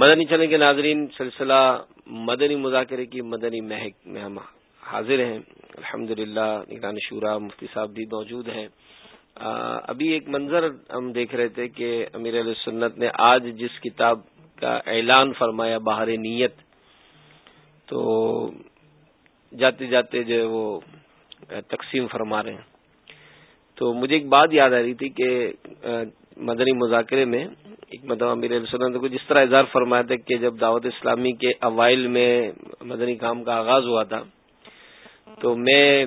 مدنی چلنے کے ناظرین، سلسلہ مدنی مذاکرے کی مدنی مہک میں ہم حاضر ہیں۔ الحمد للہ نگران شورا، مفتی صاحب بھی موجود ہیں۔ ابھی ایک منظر ہم دیکھ رہے تھے کہ امیر علیہ سنت نے آج جس کتاب کا اعلان فرمایا باہر نیت، تو جاتے جاتے جو ہے وہ تقسیم فرما رہے ہیں۔ تو مجھے ایک بات یاد آ رہی تھی کہ مدنی مذاکرے میں ایک مطلب امیر سنت کو جس طرح اظہار فرمایا تھا کہ جب دعوت اسلامی کے اوائل میں مدنی کام کا آغاز ہوا تھا، تو میں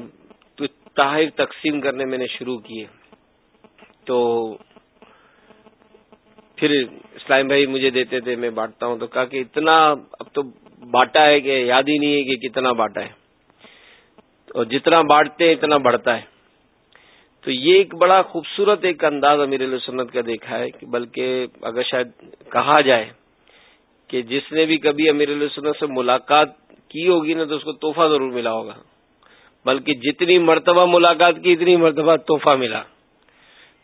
تحائف تقسیم کرنے میں نے شروع کیے۔ تو پھر اسلام بھائی مجھے دیتے تھے، میں بانٹتا ہوں، تو کہا کہ اتنا اب تو بانٹا ہے کہ یاد ہی نہیں ہے کہ کتنا بانٹا ہے۔ اور جتنا بانٹتے ہیں، اتنا بڑھتا ہے۔ تو یہ ایک بڑا خوبصورت ایک انداز امیر علیہ سنت کا دیکھا ہے کہ بلکہ اگر شاید کہا جائے کہ جس نے بھی کبھی امیر علیہ سنت سے ملاقات کی ہوگی نا تو اس کو تحفہ ضرور ملا ہوگا۔ بلکہ جتنی مرتبہ ملاقات کی اتنی مرتبہ تحفہ ملا۔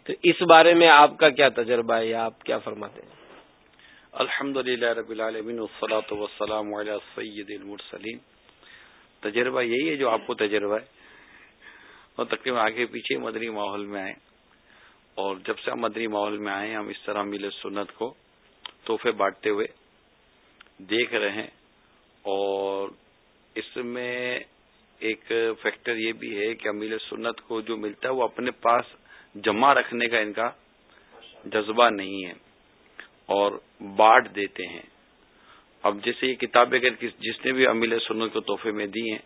تو اس بارے میں آپ کا کیا تجربہ ہے یا آپ کیا فرماتے ہیں؟ الحمد للہ رب العالمین وسلاۃ وسلام سید المرسلین۔ تجربہ یہی ہے جو آپ کو تجربہ ہے۔ مطلب اور تقریباً آگے پیچھے مدنی ماحول میں آئے اور جب سے ہم مدنی ماحول میں آئے ہم اس طرح مل سنت کو تحفے بانٹتے ہوئے دیکھ رہے ہیں اور اس میں ایک فیکٹر یہ بھی ہے کہ امیل سنت کو جو ملتا ہے وہ اپنے پاس جمع رکھنے کا ان کا جذبہ نہیں ہے اور بانٹ دیتے ہیں۔ اب جیسے یہ کتابیں اگر جس نے بھی امیل سنت کو تحفے میں دی ہیں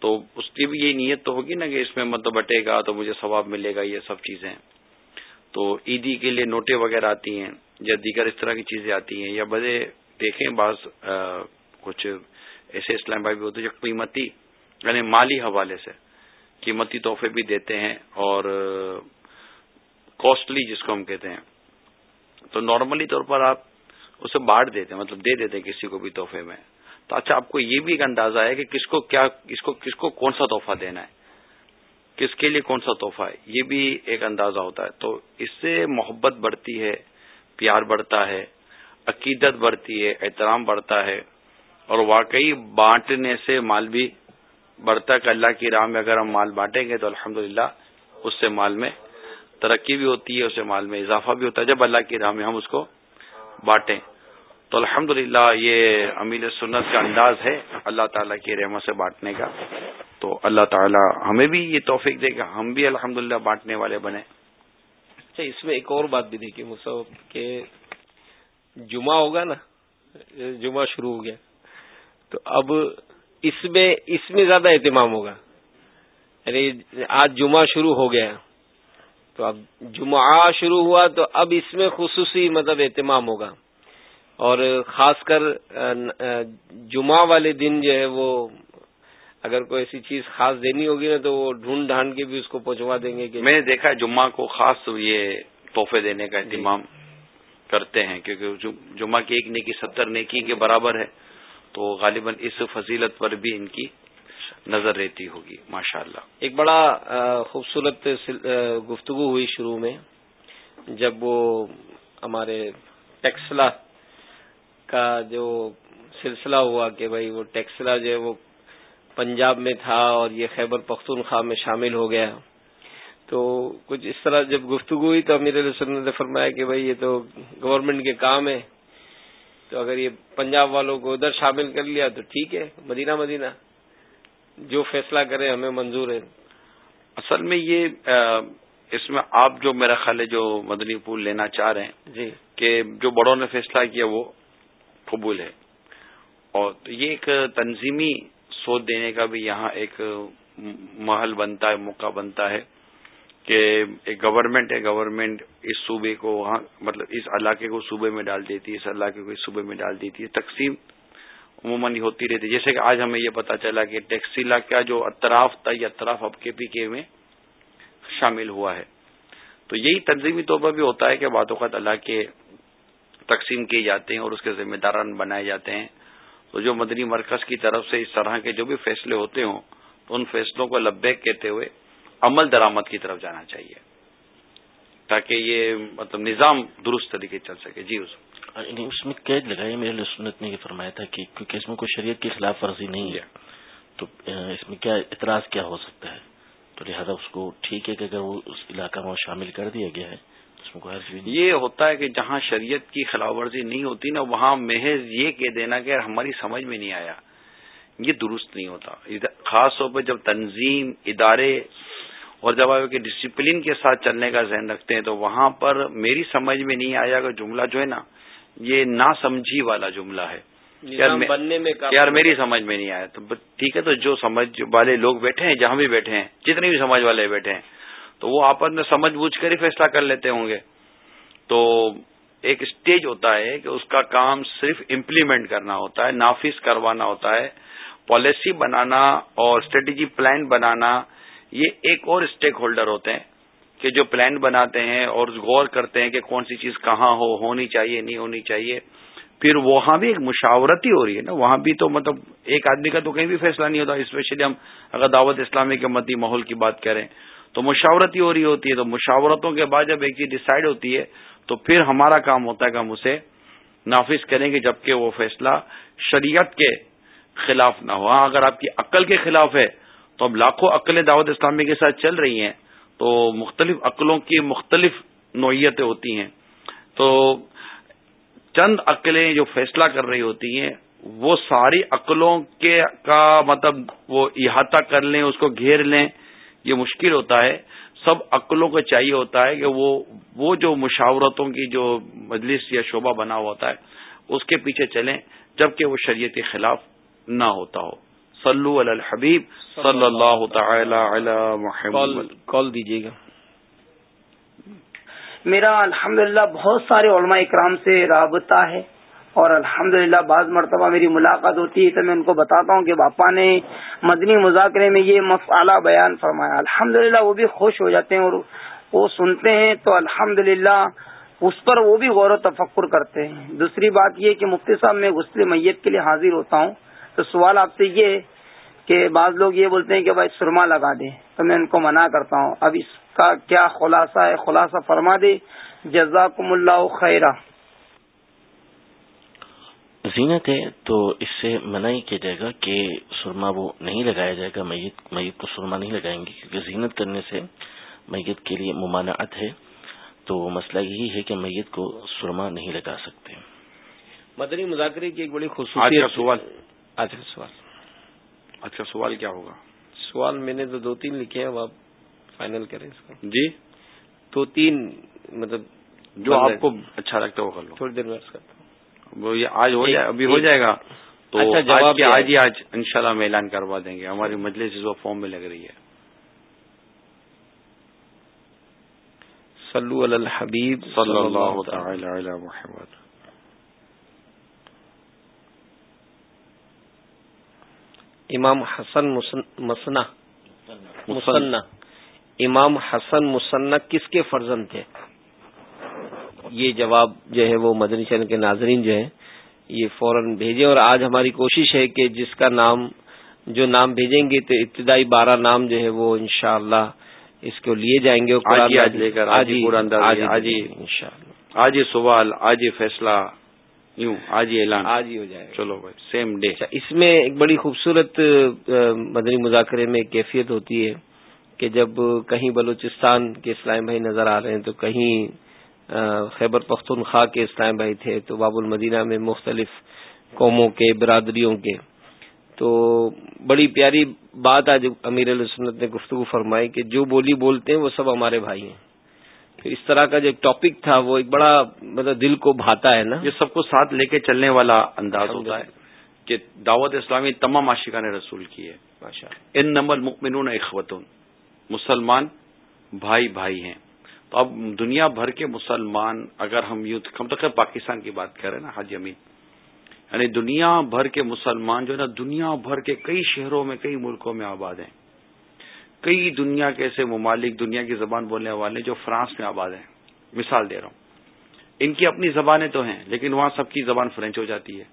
تو اس کی بھی یہ نیت تو ہوگی نا کہ اس میں مطلب بٹے گا تو مجھے ثواب ملے گا، یہ سب چیزیں۔ تو عیدی کے لیے نوٹیں وغیرہ آتی ہیں یا دیگر اس طرح کی چیزیں آتی ہیں یا بڑے دیکھیں بعض کچھ ایسے اسلام بھائی بھی ہوتے جو قیمتی یعنی مالی حوالے سے قیمتی تحفے بھی دیتے ہیں اور کاسٹلی جس کو ہم کہتے ہیں۔ تو نارملی طور پر آپ اسے بانٹ دیتے ہیں مطلب دے دیتے ہیں کسی کو بھی تحفے میں۔ تو اچھا آپ کو یہ بھی ایک اندازہ ہے کہ کس کو کیا کس کو کس کو کون سا تحفہ دینا ہے؟ کس کے لیے کون سا تحفہ ہے؟ یہ بھی ایک اندازہ ہوتا ہے۔ تو اس سے محبت بڑھتی ہے، پیار بڑھتا ہے، عقیدت بڑھتی ہے، احترام بڑھتا ہے، اور واقعی بانٹنے سے مال بھی بڑھتا ہے۔ کہ اللہ کی راہ میں اگر ہم مال بانٹیں گے تو الحمد اس سے مال میں ترقی بھی ہوتی ہے، اس سے مال میں اضافہ بھی ہوتا ہے۔ جب اللہ کی راہ میں ہم اس کو بانٹیں۔ تو الحمد یہ امیل سنت کا انداز ہے اللہ تعالیٰ کی رحمت سے بانٹنے کا۔ تو اللہ تعالیٰ ہمیں بھی یہ توفیق دے گا ہم بھی الحمد بانٹنے والے بنے اچھا اس میں ایک اور بات بھی دیکھیے مصعب، کہ جمعہ ہوگا نا، جمعہ شروع ہو گیا۔ تو اب اس میں اس میں زیادہ اہتمام ہوگا۔ یعنی آج جمعہ شروع ہو گیا۔ تو اب جمعہ شروع ہوا تو اب اس میں خصوصی مطلب اہتمام ہوگا۔ اور خاص کر جمعہ والے دن جو ہے وہ اگر کوئی ایسی چیز خاص دینی ہوگی نا تو وہ ڈھونڈ ڈھانڈ کے بھی اس کو پہنچوا دیں گے کہ میں نے دیکھا جمعہ کو خاص یہ تحفے دینے کا اہتمام کرتے ہیں کیونکہ جمعہ کی ایک نیکی ستر نیکی کے برابر ہے تو غالباً اس فضیلت پر بھی ان کی نظر رہتی ہوگی ماشاء اللہ ایک بڑا خوبصورت گفتگو ہوئی شروع میں جب وہ ہمارے ٹیکسلا کا جو سلسلہ ہوا کہ بھائی وہ ٹیکسلا جو ہے وہ پنجاب میں تھا اور یہ خیبر پختونخوا میں شامل ہو گیا۔ تو کچھ اس طرح جب گفتگو ہوئی تو امیر علیہ نے فرمایا کہ بھائی یہ تو گورنمنٹ کے کام ہے۔ تو اگر یہ پنجاب والوں کو ادھر شامل کر لیا تو ٹھیک ہے مدینہ مدینہ۔ جو فیصلہ کریں ہمیں منظور ہے۔ اصل میں یہ اس میں آپ جو میرا خیال ہے جو مدنی پول لینا چاہ رہے ہیں جی۔ کہ جو بڑوں نے فیصلہ کیا وہ قبول ہے۔ اور یہ ایک تنظیمی سوچ دینے کا بھی یہاں ایک محل بنتا ہے، موقع بنتا ہے کہ ایک گورنمنٹ ہے گورنمنٹ اس صوبے کو وہاں مطلب اس علاقے کو صوبے میں ڈال دیتی ہے، اس علاقے کو اس صوبے میں ڈال دیتی ہے۔ تقسیم عموماً ہوتی رہتی ہے۔ جیسے کہ آج ہمیں یہ پتا چلا کہ ٹیکسیلا کا جو اطراف تھا یہ اطراف اب کے پی کے میں شامل ہوا ہے۔ تو یہی تنظیمی طور پر بھی ہوتا ہے کہ بعض اوقات اللہ کے تقسیم کیے جاتے ہیں اور اس کے ذمہ داران بنائے جاتے ہیں۔ تو جو مدنی مرکز کی طرف سے اس طرح کے جو بھی فیصلے ہوتے ہوں تو ان فیصلوں کو لبیک کہتے ہوئے عمل درآمد کی طرف جانا چاہیے۔ تاکہ یہ مطلب نظام درست طریقے چل سکے۔ جی اس یعنی اس میں قید لگائی میرے سنت نے یہ فرمایا تھا کہ کیونکہ اس میں کوئی شریعت کی خلاف ورزی نہیں ہے تو اس میں کیا اعتراض کیا ہو سکتا ہے؟ تو لہٰذا اس کو ٹھیک ہے کہ اگر وہ اس علاقہ میں شامل کر دیا گیا ہے یہ ہوتا ہے کہ جہاں شریعت کی خلاف ورزی نہیں ہوتی نا وہاں محض یہ کہہ دینا کہ ہماری سمجھ میں نہیں آیا۔ یہ درست نہیں ہوتا۔ خاص طور پہ جب تنظیم ادارے اور جب آپ ڈسپلن کے ساتھ چلنے کا ذہن رکھتے ہیں تو وہاں پر میری سمجھ میں نہیں آیا کہ جملہ جو ہے نا یہ نا سمجھی والا جملہ ہے۔ یار میری سمجھ میں نہیں آیا۔ تو ٹھیک ہے تو جو سمجھ والے لوگ بیٹھے ہیں جہاں بھی بیٹھے ہیں جتنے بھی سمجھ والے بیٹھے ہیں تو وہ آپس میں سمجھ بوجھ کر ہی فیصلہ کر لیتے ہوں گے۔ تو ایک اسٹیج ہوتا ہے کہ اس کا کام صرف امپلیمنٹ کرنا ہوتا ہے، نافذ کروانا ہوتا ہے پالیسی بنانا اور اسٹریٹجی پلان بنانا، یہ ایک اور اسٹیک ہولڈر ہوتے ہیں کہ جو پلان بناتے ہیں اور غور کرتے ہیں کہ کون سی چیز کہاں ہو، ہونی چاہیے، نہیں ہونی چاہیے۔ پھر وہاں بھی ایک مشاورت ہی ہو رہی ہے نا، وہاں بھی تو مطلب ایک آدمی کا تو کہیں بھی فیصلہ نہیں ہوتا اسپیشلی ہم اگر دعوت اسلامی کے مدی ماحول کی بات کریں۔ تو مشاورت ہی ہو رہی ہوتی ہے، تو مشاورتوں کے بعد جب ایک چیز ڈسائڈ ہوتی ہے، تو پھر ہمارا کام ہوتا ہے کہ ہم اسے نافذ کریں گے جبکہ وہ فیصلہ شریعت کے خلاف نہ ہو۔ ہاں اگر آپ کی عقل کے خلاف ہے، تو اب لاکھوں عقلیں دعوت اسلامی کے ساتھ چل رہی ہیں، تو مختلف عقلوں کی مختلف نوعیتیں ہوتی ہیں۔ تو چند عقلیں جو فیصلہ کر رہی ہوتی ہیں، وہ ساری عقلوں کے کا مطلب وہ احاطہ کر لیں، اس کو گھیر لیں۔ یہ مشکل ہوتا ہے سب عقلوں کو چاہیے ہوتا ہے کہ وہ وہ جو مشاورتوں کی جو مجلس یا شعبہ بنا ہوا ہوتا ہے اس کے پیچھے چلیں جبکہ وہ شریعت کے خلاف نہ ہوتا ہو۔ صلو علی الحبیب صلی اللہ تعالی علی محمد۔ کال دیجیے گا۔ میرا الحمد بہت سارے علماء اکرام سے رابطہ ہے۔ اور الحمد بعض مرتبہ میری ملاقات ہوتی ہے تو میں ان کو بتاتا ہوں کہ باپا نے مدنی مذاکرے میں یہ مسئلہ بیان فرمایا۔ الحمد وہ بھی خوش ہو جاتے ہیں اور وہ سنتے ہیں تو الحمد اس پر وہ بھی غور و تفکر کرتے ہیں۔ دوسری بات یہ کہ مفتی صاحب میں غسل میت کے لیے حاضر ہوتا ہوں تو سوال آپ سے یہ کہ بعض لوگ یہ بولتے ہیں کہ بھائی سرما لگا دیں تو میں ان کو منع کرتا ہوں۔ اب اس کا کیا خلاصہ ہے؟ خلاصہ فرما دے۔ جزاکم اللہ خیرہ۔ زینت ہے تو اس سے منع ہی کیا جائے گا کہ سرما وہ نہیں لگایا جائے گا میت میت کو سرما نہیں لگائیں گے کیونکہ زینت کرنے سے میت کے لیے ممانعت ہے۔ تو مسئلہ یہی ہے کہ میت کو سرما نہیں لگا سکتے۔ مدنی مذاکرے کی ایک بڑی خصوصیت سوال۔ اچھا سوال۔ اچھا سوال کیا ہوگا؟ سوال میں نے تو دو تین لکھے ہیں اب آپ فائنل کریں اس کا جی۔ دو تین مطلب جو آپ کو اچھا لگتا ہے وہ کر لو۔ تھوڑی دیر میں وہ یہ آج ہو جائے ابھی ہو جائے گا۔ تو اچھا جواب آج ہی آج ان شاء اللہ ہم اعلان کروا دیں گے۔ ہماری مجلس اس فارم میں لگ رہی ہے۔ صلو علی الحبیب صلی اللہ تعالی علی محمد۔ امام حسن مسنا مسنا امام حسن مسنا کس کے فرزند تھے؟ یہ جواب جو ہے وہ مدنی چین کے ناظرین جو ہیں یہ فوراً بھیجیں اور آج ہماری کوشش ہے کہ جس کا نام جو نام بھیجیں گے تو ابتدائی بارہ نام جو ہے وہ انشاءاللہ اس کو لیے جائیں گے آج آج سوال آج فیصلہ یوں آج ہی اعلان آج ہی ہو جائے چلو بھائی سیم ڈے اچھا اس میں ایک بڑی خوبصورت مدنی مذاکرے میں کیفیت ہوتی ہے کہ جب کہیں بلوچستان کے اسلام بھائی نظر آ رہے ہیں تو کہیں خیبر پختونخوا کے اسلام بھائی تھے تو باب المدینہ میں مختلف قوموں کے برادریوں کے۔ تو بڑی پیاری بات آج امیر علیہ سنت نے گفتگو فرمائی کہ جو بولی بولتے ہیں وہ سب ہمارے بھائی ہیں۔ تو اس طرح کا جو ٹاپک تھا وہ ایک بڑا مطلب دل کو بھاتا ہے نا۔ یہ سب کو ساتھ لے کے چلنے والا انداز ہوتا ہے کہ دعوت اسلامی تمام عاشقان رسول کی ہے۔ ان نمبر مکمنون اخوتون مسلمان بھائی بھائی ہیں۔ تو اب دنیا بھر کے مسلمان اگر ہم یوں ہم تو خیر پاکستان کی بات کر رہے ہیں نا حاج امین۔ یعنی دنیا بھر کے مسلمان جو ہے نا، دنیا بھر کے کئی شہروں میں، کئی ملکوں میں آباد ہیں۔ کئی دنیا کے ایسے ممالک، دنیا کی زبان بولنے والے جو فرانس میں آباد ہیں۔ مثال دے رہا ہوں۔ ان کی اپنی زبانیں تو ہیں، لیکن وہاں سب کی زبان فرینچ ہو جاتی ہے۔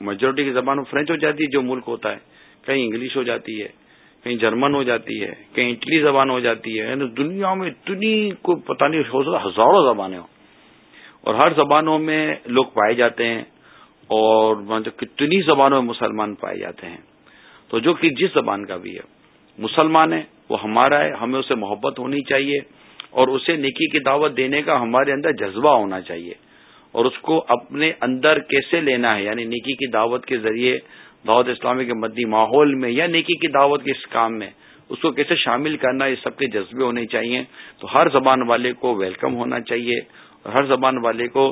میجورٹی کی زبان فرینچ ہو جاتی ہے، جو ملک ہوتا ہے، کہیں انگلش ہو جاتی ہے۔ کہیں جرمن ہو جاتی ہے، کہیں اٹلی زبان ہو جاتی ہے یعنی دنیا میں اتنی کو پتہ نہیں ہو سکتا، ہزاروں زبانیں ہوں۔ اور ہر زبانوں میں لوگ پائے جاتے ہیں اور مطلب کتنی زبانوں میں مسلمان پائے جاتے ہیں۔ تو جو کہ جس زبان کا بھی ہے، مسلمان ہے، وہ ہمارا ہے، ہمیں اسے محبت ہونی چاہیے اور اسے نیکی کی دعوت دینے کا ہمارے اندر جذبہ ہونا چاہیے۔ اور اس کو اپنے اندر کیسے لینا ہے یعنی نیکی کی دعوت کے ذریعے دعوت اسلامی کے مدی ماحول میں یا نیکی کی دعوت کے اس کام میں اس کو کیسے شامل کرنا یہ سب کے جذبے ہونے چاہیے۔ تو ہر زبان والے کو ویلکم ہونا چاہیے اور ہر زبان والے کو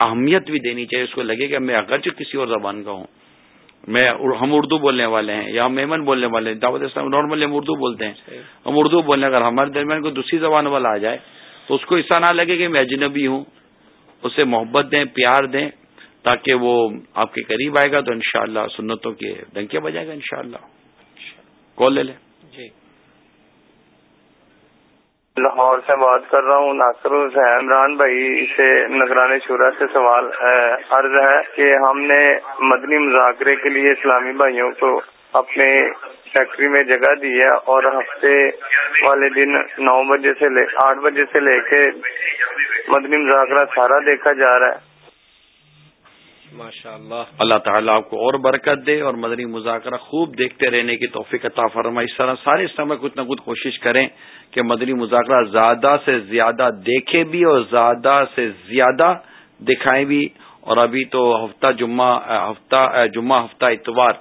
اہمیت بھی دینی چاہیے۔ اس کو لگے کہ میں اگرچہ کسی اور زبان کا ہوں میں ہم اردو بولنے والے ہیں یا ہم میمن بولنے والے ہیں۔ دعوت اسلام نارملی ہم اردو بولتے ہیں۔ ہم اردو بولنے اگر ہمارے درمیان کوئی دوسری زبان والا آ جائے تو اس کو ایسا نہ لگے کہ میں اجنبی ہوں اسے محبت دیں پیار دیں۔ تاکہ وہ آپ کے قریب آئے گا تو انشاءاللہ سنتوں کے ڈنکے بجائے گا انشاءاللہ۔ کال لے لیں۔ جی۔ لاہور سے بات کر رہا ہوں ناصر حسین عمران بھائی سے نگران شورا سے سوال عرض ہے کہ ہم نے مدنی مذاکرے کے لیے اسلامی بھائیوں کو اپنے فیکٹری میں جگہ دی ہے اور ہفتے والے دن نو بجے سے لے آٹھ بجے سے لے کے مدنی مذاکرہ سارا دیکھا جا رہا ہے۔ ماشاء اللہ اللہ تعالیٰ آپ کو اور برکت دے اور مدنی مذاکرہ خوب دیکھتے رہنے کی توفیق عطا فرمائے۔ اس طرح سارے سمے کچھ نہ کچھ کوشش کریں کہ مدنی مذاکرہ زیادہ سے زیادہ دیکھے بھی اور زیادہ سے زیادہ دکھائیں بھی۔ اور ابھی تو ہفتہ جمعہ ہفتہ جمعہ، ہفتہ اتوار،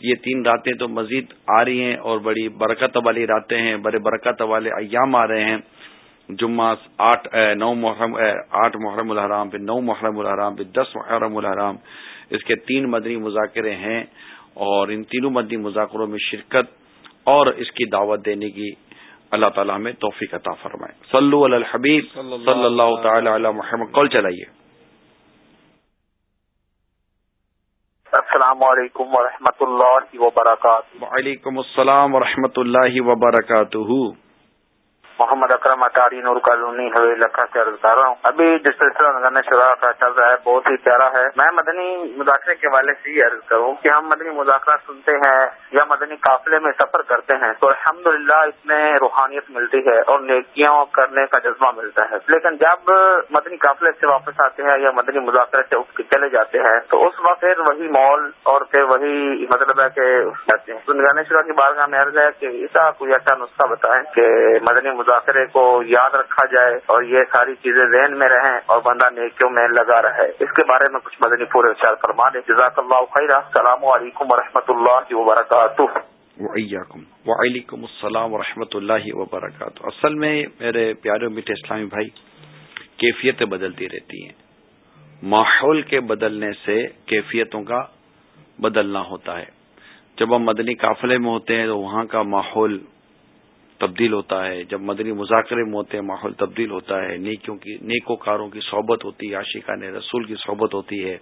یہ تین راتیں تو مزید آ رہی ہیں اور بڑی برکت والی راتیں ہیں، بڑے برکت والے ایام آ رہے ہیں۔ جمعہ آٹھ نو محرم آٹھ محرم الحرام پھر نو محرم الحرام پھر دس محرم الحرام اس کے تین مدنی مذاکرے ہیں اور ان تینوں مدنی مذاکروں میں شرکت اور اس کی دعوت دینے کی اللہ تعالیٰ ہمیں توفیق عطا فرمائے۔ صلو علی الحبیب صلی اللہ تعالی علی محمد۔ کال چلائیے۔ السلام علیکم ورحمۃ اللہ وبرکاتہ۔ وعلیکم السلام ورحمۃ اللہ وبرکاتہ۔ محمد اکرم اٹاری، نور کالونی، حویل لکھا سے عرض کر رہا ہوں۔ ابھی جس سلسلہ نگر شرح کا چل رہا ہے، بہت ہی پیارا ہے۔ میں مدنی مذاکرے کے والے سے یہ عرض کروں کہ ہم مدنی مذاکرہ سنتے ہیں یا مدنی قافلے میں سفر کرتے ہیں تو الحمد للہ اس میں روحانیت ملتی ہے اور نیکیاں کرنے کا جذبہ ملتا ہے۔ لیکن جب مدنی قافلے سے واپس آتے ہیں یا مدنی مذاکرے سے اٹھ کے چلے جاتے ہیں تو اس وقت پھر وہی مال اور پھر وہی مطلب ہے کہ جاتے ہیں نگران شرح کی بارگاہ میں عرض ہے کہ ایسا کوئی ایسا اچھا نسخہ بتائیں کہ مدنی مذاکرے کو یاد رکھا جائے اور یہ ساری چیزیں ذہن میں رہیں اور بندہ نیکیوں میں لگا رہے۔ اس کے بارے میں کچھ مدنی پورے خیال فرما دیں جزاک اللہ خیر السلام علیکم و اللہ وبرکاتہ۔ وعلیکم السلام و رحمۃ اللہ وبرکاتہ۔ اصل میں میرے پیارے میٹھے اسلامی بھائی، کیفیتیں بدلتی رہتی ہیں۔ ماحول کے بدلنے سے کیفیتوں کا بدلنا ہوتا ہے۔ جب ہم مدنی قافلے میں ہوتے ہیں تو وہاں کا ماحول تبدیل ہوتا ہے، جب مدنی مذاکرے میں ہوتے ہیں، ماحول تبدیل ہوتا ہے، نیکیوں کی نیکو کاروں کی صحبت ہوتی ہے عاشقہ نے رسول کی صحبت ہوتی ہے۔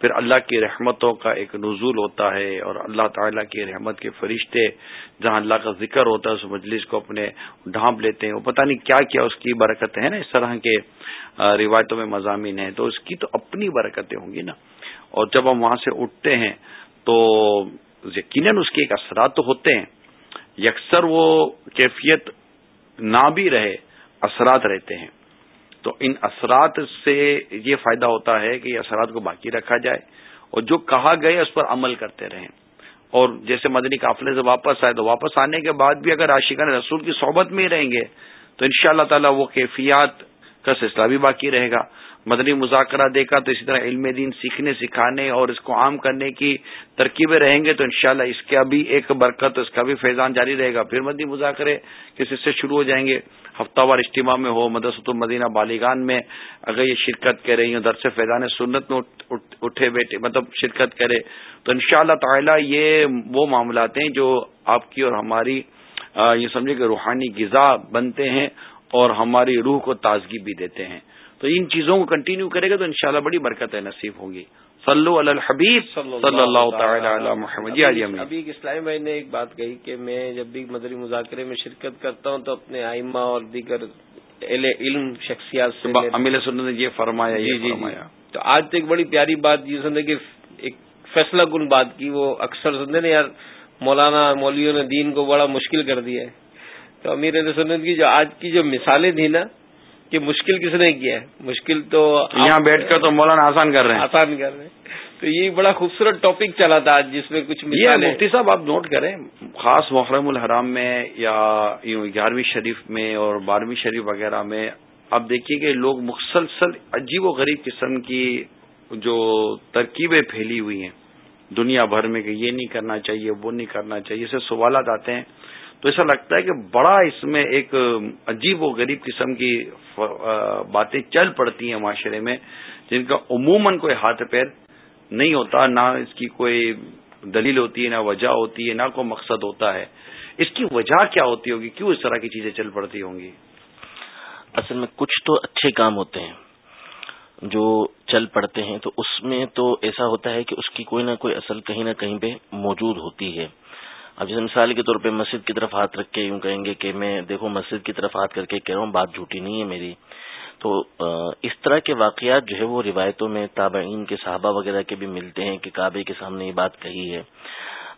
پھر اللہ کی رحمتوں کا ایک نزول ہوتا ہے اور اللہ تعالیٰ کی رحمت کے فرشتے جہاں اللہ کا ذکر ہوتا ہے، اس مجلس کو اپنے ڈھانپ لیتے ہیں۔ وہ پتہ نہیں کیا کیا اس کی برکتیں ہیں نا، اس طرح کے روایتوں میں مضامین ہیں۔ تو اس کی تو اپنی برکتیں ہوں گی نا۔ اور جب ہم وہاں سے اٹھتے ہیں تو یقیناً اس کے ایک اثرات تو ہوتے ہیں۔ یکسر وہ کیفیت نہ بھی رہے، اثرات رہتے ہیں۔ تو ان اثرات سے یہ فائدہ ہوتا ہے کہ یہ اثرات کو باقی رکھا جائے اور جو کہا گئے اس پر عمل کرتے رہیں۔ اور جیسے مدنی قافلے سے واپس آئے تو واپس آنے کے بعد بھی اگر عاشقان رسول کی صحبت میں ہی رہیں گے تو ان شاء اللہ تعالیٰ وہ کیفیات کا سلسلہ بھی باقی رہے گا۔ مدنی مذاکرہ دیکھا تو اسی طرح علم دین سیکھنے، سکھانے اور اس کو عام کرنے کی ترکیبیں رہیں گے تو انشاءاللہ اس کا بھی ایک برکت، اس کا بھی فیضان جاری رہے گا۔ پھر مدنی مذاکرے کسی سے شروع ہو جائیں گے؟ ہفتہ وار اجتماع میں ہو، مدرسۃ المدینہ بالیگان میں۔ اگر یہ شرکت کرے یا درس فیضان سنت میں اٹھے بیٹھے مطلب شرکت کرے، تو انشاءاللہ شاء تعالی یہ وہ معاملات ہیں جو آپ کی اور ہماری یہ سمجھے کہ روحانی غذا بنتے ہیں اور ہماری روح کو تازگی بھی دیتے ہیں۔ تو ان چیزوں کو کنٹینیو کرے گا تو انشاءاللہ بڑی برکت نصیب ہوگی صلو علی الحبیب. صلی اللہ تعالی علی محمد. جی ابھی اسلامی بھائی نے ایک بات کہی کہ میں جب بھی مدری مذاکرے میں شرکت کرتا ہوں تو اپنے آئمہ اور دیگر علم شخصیات سے امیل سنت نے یہ فرمایا جی جی تو آج تو ایک بڑی پیاری بات یہ سنتے کہ ایک فیصلہ کن بات کی وہ اکثر سنتے نا یار مولانا مولویوں نے دین کو بڑا مشکل کر دیا ہے۔ تو امیر سنت کی جو آج کی جو مثالیں تھیں نا کہ مشکل کس نے کیا ہے؟ مشکل تو یہاں بیٹھ کر تو مولانا آسان کر رہے ہیں۔ آسان کر رہے ہیں۔ تو یہ بڑا خوبصورت ٹاپک چلا تھا جس میں کچھ مفتی صاحب آپ نوٹ کریں خاص محرم الحرام میں یا گیارہویں شریف میں اور بارہویں شریف وغیرہ میں آپ دیکھیے کہ لوگ مسلسل عجیب و غریب قسم کی جو ترکیبیں پھیلی ہوئی ہیں۔ دنیا بھر میں کہ یہ نہیں کرنا چاہیے وہ نہیں کرنا چاہیے اسے سوالات آتے ہیں۔ تو ایسا لگتا ہے کہ بڑا اس میں ایک عجیب و غریب قسم کی باتیں چل پڑتی ہیں معاشرے میں، جن کا عموماً کوئی ہاتھ پیر نہیں ہوتا، نہ اس کی کوئی دلیل ہوتی ہے، نہ وجہ ہوتی ہے، نہ کوئی مقصد ہوتا ہے۔ اس کی وجہ کیا ہوتی ہوگی؟ کیوں اس طرح کی چیزیں چل پڑتی ہوں گی؟ اصل میں کچھ تو اچھے کام ہوتے ہیں جو چل پڑتے ہیں، تو اس میں تو ایسا ہوتا ہے کہ اس کی کوئی نہ کوئی اصل کہیں نہ کہیں پہ موجود ہوتی ہے۔ اب جیسے مثال کے طور پہ مسجد کی طرف ہاتھ رکھ کے یوں کہیں گے کہ میں دیکھو مسجد کی طرف ہاتھ کر کے کہہ رہا ہوں، بات جھوٹی نہیں ہے میری۔ تو اس طرح کے واقعات جو ہے وہ روایتوں میں تابعین کے صحابہ وغیرہ کے بھی ملتے ہیں کہ کعبے کے سامنے یہ بات کہی ہے۔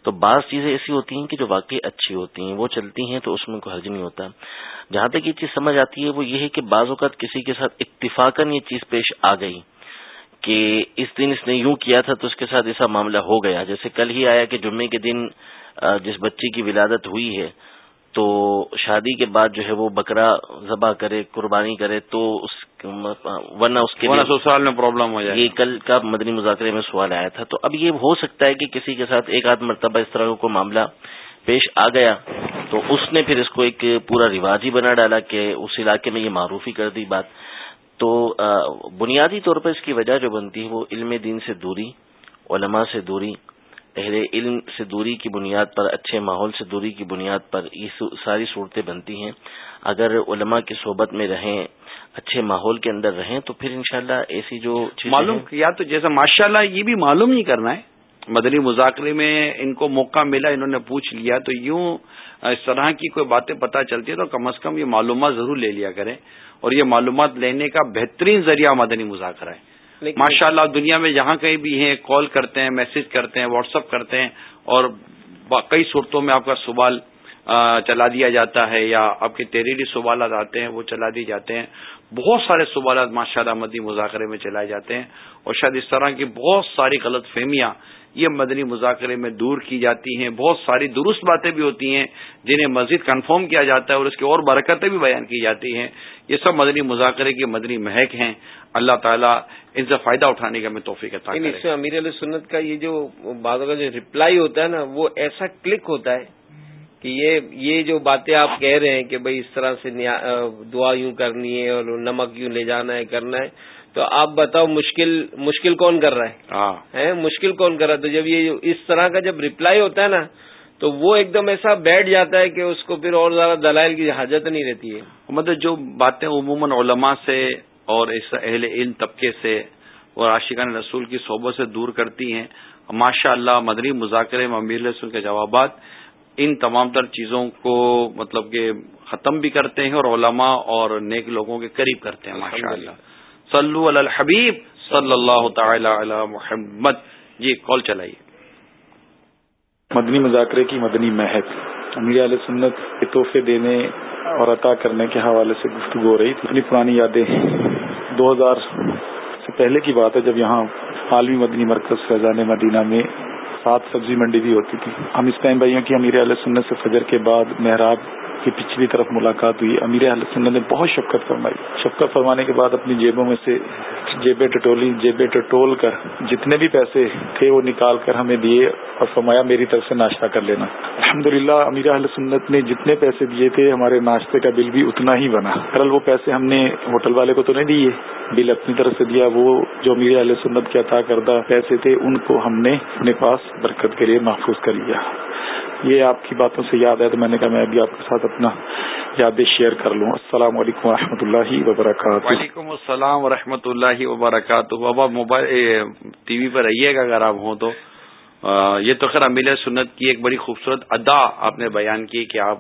تو بعض چیزیں ایسی ہوتی ہیں کہ جو واقعی اچھی ہوتی ہیں، وہ چلتی ہیں تو اس میں کوئی حرج نہیں ہوتا۔ جہاں تک یہ چیز سمجھ آتی ہے، وہ یہ ہے کہ بعض اوقات کسی کے ساتھ اتفاقاً یہ چیز پیش آ گئی کہ اس دن اس نے یوں کیا تھا تو اس کے ساتھ ایسا معاملہ ہو گیا۔ جیسے کل ہی آیا کہ جمعے کے دن جس بچی کی ولادت ہوئی ہے تو شادی کے بعد جو ہے وہ بکرا ذبح کرے قربانی کرے تو اس ورنہ اس کے سال میں پرابلم ہو جائے یہ کل کا مدنی مذاکرے میں سوال آیا تھا۔ تو اب یہ ہو سکتا ہے کہ کسی کے ساتھ ایک آدھ مرتبہ اس طرح کو معاملہ پیش آ گیا تو اس نے پھر اس کو ایک پورا رواج ہی بنا ڈالا کہ اس علاقے میں یہ معروف ہی کر دی بات۔ تو بنیادی طور پر اس کی وجہ جو بنتی ہے وہ علم دین سے دوری علماء سے دوری اہل علم سے دوری کی بنیاد پر اچھے ماحول سے دوری کی بنیاد پر یہ ساری صورتیں بنتی ہیں۔ اگر علماء کی صحبت میں رہیں اچھے ماحول کے اندر رہیں تو پھر انشاءاللہ ایسی جو معلوم یا تو جیسا ماشاء اللہ یہ بھی معلوم نہیں کرنا ہے۔ مدنی مذاکرے میں ان کو موقع ملا انہوں نے پوچھ لیا تو یوں اس طرح کی کوئی باتیں پتہ چلتی ہے تو کم از کم یہ معلومات ضرور لے لیا کریں۔ اور یہ معلومات لینے کا بہترین ذریعہ مدنی مذاکرہ ہے۔ ماشاء اللہ دنیا میں جہاں کہیں بھی ہیں، کال کرتے ہیں، میسج کرتے ہیں، واٹس اپ کرتے ہیں اور کئی صورتوں میں آپ کا سوال چلا دیا جاتا ہے یا آپ کے تحریری سوالات آتے ہیں، وہ چلا دیے جاتے ہیں۔ بہت سارے سوالات ماشاء اللہ مدی مذاکرے میں چلائے جاتے ہیں اور شاید اس طرح کی بہت ساری غلط فہمیاں یہ مدنی مذاکرے میں دور کی جاتی ہیں بہت ساری درست باتیں بھی ہوتی ہیں جنہیں مزید کنفرم کیا جاتا ہے اور اس کی اور برکتیں بھی بیان کی جاتی ہیں۔ یہ سب مدنی مذاکرے کی مدنی مہک ہیں۔ اللہ تعالیٰ ان سے فائدہ اٹھانے کا میں توفیق عطا اس میں امیر علیہ سنت کا یہ جو بعض کا جو ریپلائی ہوتا ہے نا وہ ایسا کلک ہوتا ہے کہ یہ یہ جو باتیں آپ کہہ رہے ہیں کہ بھائی اس طرح سے دعا یوں کرنی ہے اور نمک یوں لے جانا ہے کرنا ہے تو آپ بتاؤ مشکل مشکل کون کر رہا ہاں۔ ہے مشکل کون کر رہا ہے؟ تو جب یہ اس طرح کا جب ریپلائی ہوتا ہے نا تو وہ ایک دم ایسا بیٹھ جاتا ہے کہ اس کو پھر اور زیادہ دلائل کی حاجت نہیں رہتی ہے۔ مطلب جو باتیں عموماً علماء سے اور اس اہل علم طبقے سے اور عاشقان رسول کی صحبت سے دور کرتی ہیں ماشاء اللہ مدری مذاکرے میں امیر رسول کے جوابات ان تمام تر چیزوں کو مطلب کہ ختم بھی کرتے ہیں اور علماء اور نیک لوگوں کے قریب کرتے ہیں ماشاء اللہ صلو علی الحبیب صلی اللہ تعالی علی محمد۔ جی کال چلائیے۔ مدنی مذاکرے کی مدنی مہک۔ امیر علیہ سنت کے تحفے دینے اور عطا کرنے کے حوالے سے گفتگو ہو رہی تھی۔ اپنی پرانی یادیں۔ دو ہزار سے پہلے کی بات ہے، جب یہاں عالمی مدنی مرکز فیضان مدینہ میں سات سبزی منڈی بھی ہوتی تھی۔ ہم اس ٹائم بھائیوں کی امیر علیہ سنت سے فجر کے بعد محراب کی پچھلی طرف ملاقات ہوئی. امیر سنت نے بہت شفقت فرمائی. شفقت فرمانے کے بعد اپنی جیبوں میں سے جیبیں ٹٹولی، جیبیں ٹٹول کر جتنے بھی پیسے تھے وہ نکال کر ہمیں دیے اور فرمایا میری طرف سے ناشتہ کر لینا۔ الحمد للہ امیر اہل سنت نے جتنے پیسے دیے تھے، ہمارے ناشتے کا بل بھی اتنا ہی بنا۔ کل وہ پیسے ہم نے ہوٹل والے کو تو نہیں دیے، بل اپنی طرف سے دیا۔ وہ جو امیر اہل سنت کے عطا کردہ پیسے تھے، ان کو ہم نے اپنے پاس برکت کے لیے محفوظ کر لیا۔ یہ آپ کی باتوں سے یاد ہے تو میں نے کہا میں ابھی آپ کے ساتھ اپنا یادیں شیئر کر لوں۔ السلام علیکم و اللہ وبرکاتہ۔ وعلیکم السلام و اللہ وبرکاتہ۔ بابا، موبائل ٹی وی پر رہیے گا اگر آپ ہوں تو۔ یہ تو خیر امیل سنت کی ایک بڑی خوبصورت ادا آپ نے بیان کی کہ آپ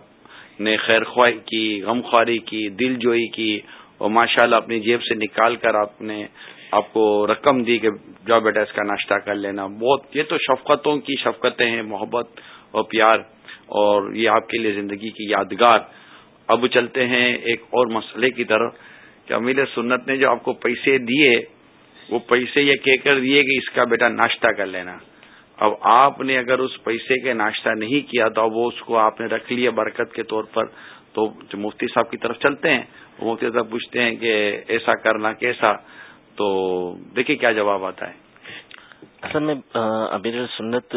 نے خیر خواہ کی، غم خواری کی، دل جوئی کی اور ماشاء اللہ اپنی جیب سے نکال کر آپ نے آپ کو رقم دی کہ جاؤ بیٹا، اس کا ناشتہ کر لینا۔ بہت، یہ تو شفقتوں کی شفقتیں ہیں، محبت اور پیار۔ اور یہ آپ کے لیے زندگی کی یادگار۔ اب چلتے ہیں ایک اور مسئلے کی طرف۔ کہ امیر سنت نے جو آپ کو پیسے دیے، وہ پیسے یہ کہہ کر دیے کہ اس کا بیٹا ناشتہ کر لینا۔ اب آپ نے اگر اس پیسے کے ناشتہ نہیں کیا تو وہ اس کو آپ نے رکھ لیا برکت کے طور پر۔ تو جو مفتی صاحب کی طرف چلتے ہیں۔ وہ مفتی صاحب پوچھتے ہیں کہ ایسا کرنا کیسا؟ تو دیکھیے کیا جواب آتا ہے۔ اصل میں امیر سنت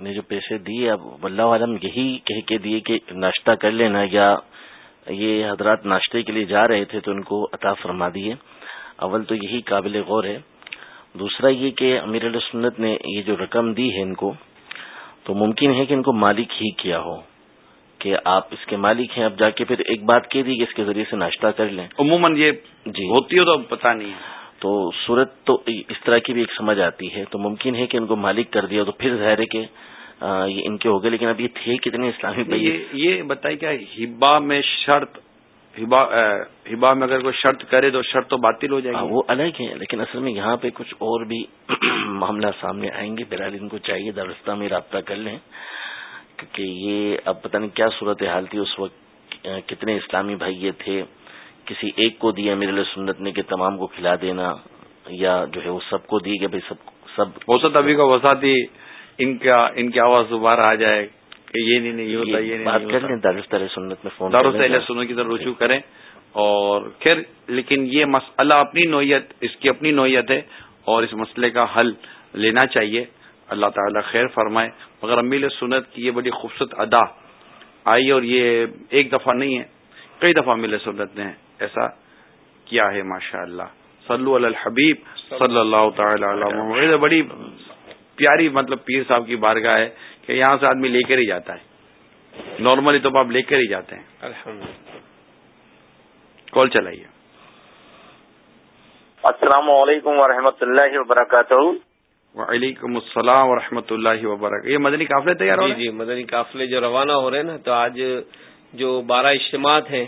نے جو پیسے دیے اب اللہ عالم یہی کہہ کے دیے کہ ناشتہ کر لینا یا یہ حضرات ناشتے کے لیے جا رہے تھے تو ان کو عطا فرما دیے۔ اول تو یہی قابل غور ہے۔ دوسرا یہ کہ امیر سنت نے یہ جو رقم دی ہے ان کو تو ممکن ہے کہ ان کو مالک ہی کیا ہو کہ آپ اس کے مالک ہیں اب جا کے پھر ایک بات کہہ دی کہ اس کے ذریعے سے ناشتہ کر لیں۔ عموماً یہ جی۔ ہوتی ہو تو پتا نہیں تو صورت تو اس طرح کی بھی ایک سمجھ آتی ہے تو ممکن ہے کہ ان کو مالک کر دیا تو پھر ظاہر ہے کہ یہ ان کے ہو گئے لیکن اب یہ تھے کتنے اسلامی یہ بتائیے کیا ہبا میں شرط ہبا میں اگر کوئی شرط کرے تو شرط تو باطل ہو جائے گی۔ وہ الگ ہے لیکن اصل میں یہاں پہ کچھ اور بھی معاملہ سامنے آئیں گے۔ بہرحال ان کو چاہیے درستہ میں رابطہ کر لیں کیونکہ یہ اب پتہ نہیں کیا صورت حال تھی اس وقت کتنے اسلامی بھائی یہ تھے۔ کسی ایک کو دیا میرے سنت نے کہ تمام کو کھلا دینا یا جو ہے وہ سب کو دی کہ بھائی سب سب ہو سکتا ابھی کا وساطی ان کا ان کی آواز دوبارہ آ جائے کہ یہ نہیں نہیں ہوتا یہ بات کر لیں دارس سنت میں فون دارس سنت کی طرف رجوع کریں۔ اور خیر لیکن یہ مسئلہ اپنی نوعیت اس کی اپنی نوعیت ہے اور اس مسئلے کا حل لینا چاہیے۔ اللہ تعالیٰ خیر فرمائے۔ مگر امیل سنت کی یہ بڑی خوبصورت ادا آئی اور یہ ایک دفعہ نہیں ہے کئی دفعہ امیل سنت نے ایسا کیا ہے ماشاء اللہ صلو علی الحبیب صلی اللہ تعالی علیہ بڑی پیاری مطلب پیر صاحب کی بارگاہ ہے کہ یہاں سے آدمی لے کر ہی جاتا ہے۔ نارملی تو آپ لے کر ہی جاتے ہیں۔ کال چلائیے۔ السلام علیکم ورحمۃ اللہ وبرکاتہ۔ وعلیکم السلام ورحمۃ اللہ وبرکاتہ۔ یہ مدنی قافلے تیار جی جی مدنی قافلے جو روانہ ہو رہے ہیں نا تو آج جو بارہ اجتماعات ہیں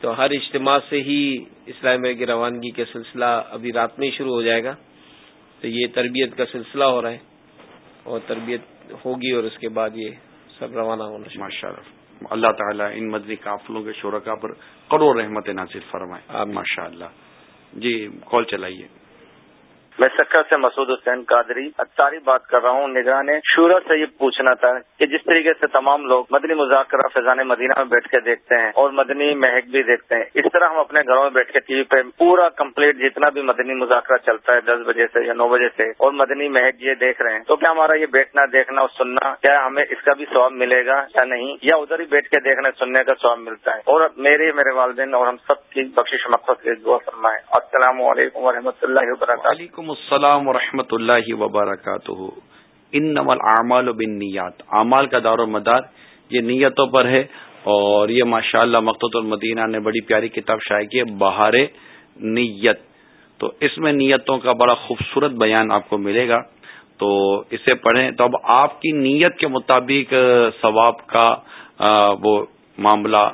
تو ہر اجتماع سے ہی اسلامیہ کی روانگی کا سلسلہ ابھی رات میں ہی شروع ہو جائے گا۔ تو یہ تربیت کا سلسلہ ہو رہا ہے اور تربیت ہوگی اور اس کے بعد یہ سب روانہ ہونا ماشاء اللہ اللہ تعالیٰ ان مدنی قافلوں کے شرکا پر کروڑ رحمت ناصر فرمائے۔ ماشاء اللہ جی کال چلائیے۔ میں سکر سے مسعود حسین قادری ساری بات کر رہا ہوں۔ نگران شورا سے یہ پوچھنا تھا کہ جس طریقے سے تمام لوگ مدنی مذاکرہ فیضان مدینہ میں بیٹھ کے دیکھتے ہیں اور مدنی مہک بھی دیکھتے ہیں، اس طرح ہم اپنے گھروں میں بیٹھ کے ٹی وی پہ پورا کمپلیٹ جتنا بھی مدنی مذاکرہ چلتا ہے دس بجے سے یا نو بجے سے اور مدنی مہک یہ دیکھ رہے ہیں، تو کیا ہمارا یہ بیٹھنا، دیکھنا اور سننا، کیا ہمیں اس کا بھی سواب ملے گا یا نہیں؟ یا ادھر ہی بیٹھ کے دیکھنے، سننے کا سواب ملتا ہے۔ اور میرے میرے والدین اور ہم سب کی بخش مقصد سے دعا فرمائے السلام علیکم و اللہ وبرکاتہ۔ وعلیکم السلام و اللہ وبرکاتہ۔ ان نمل اعمال و بن نیات اعمال کا دار و مدار یہ نیتوں پر ہے اور یہ ماشاء اللہ مقت المدینہ نے بڑی پیاری کتاب شائع کی ہے، بہار نیت۔ تو اس میں نیتوں کا بڑا خوبصورت بیان آپ کو ملے گا۔ تو اسے پڑھیں۔ تو اب آپ کی نیت کے مطابق ثواب کا وہ معاملہ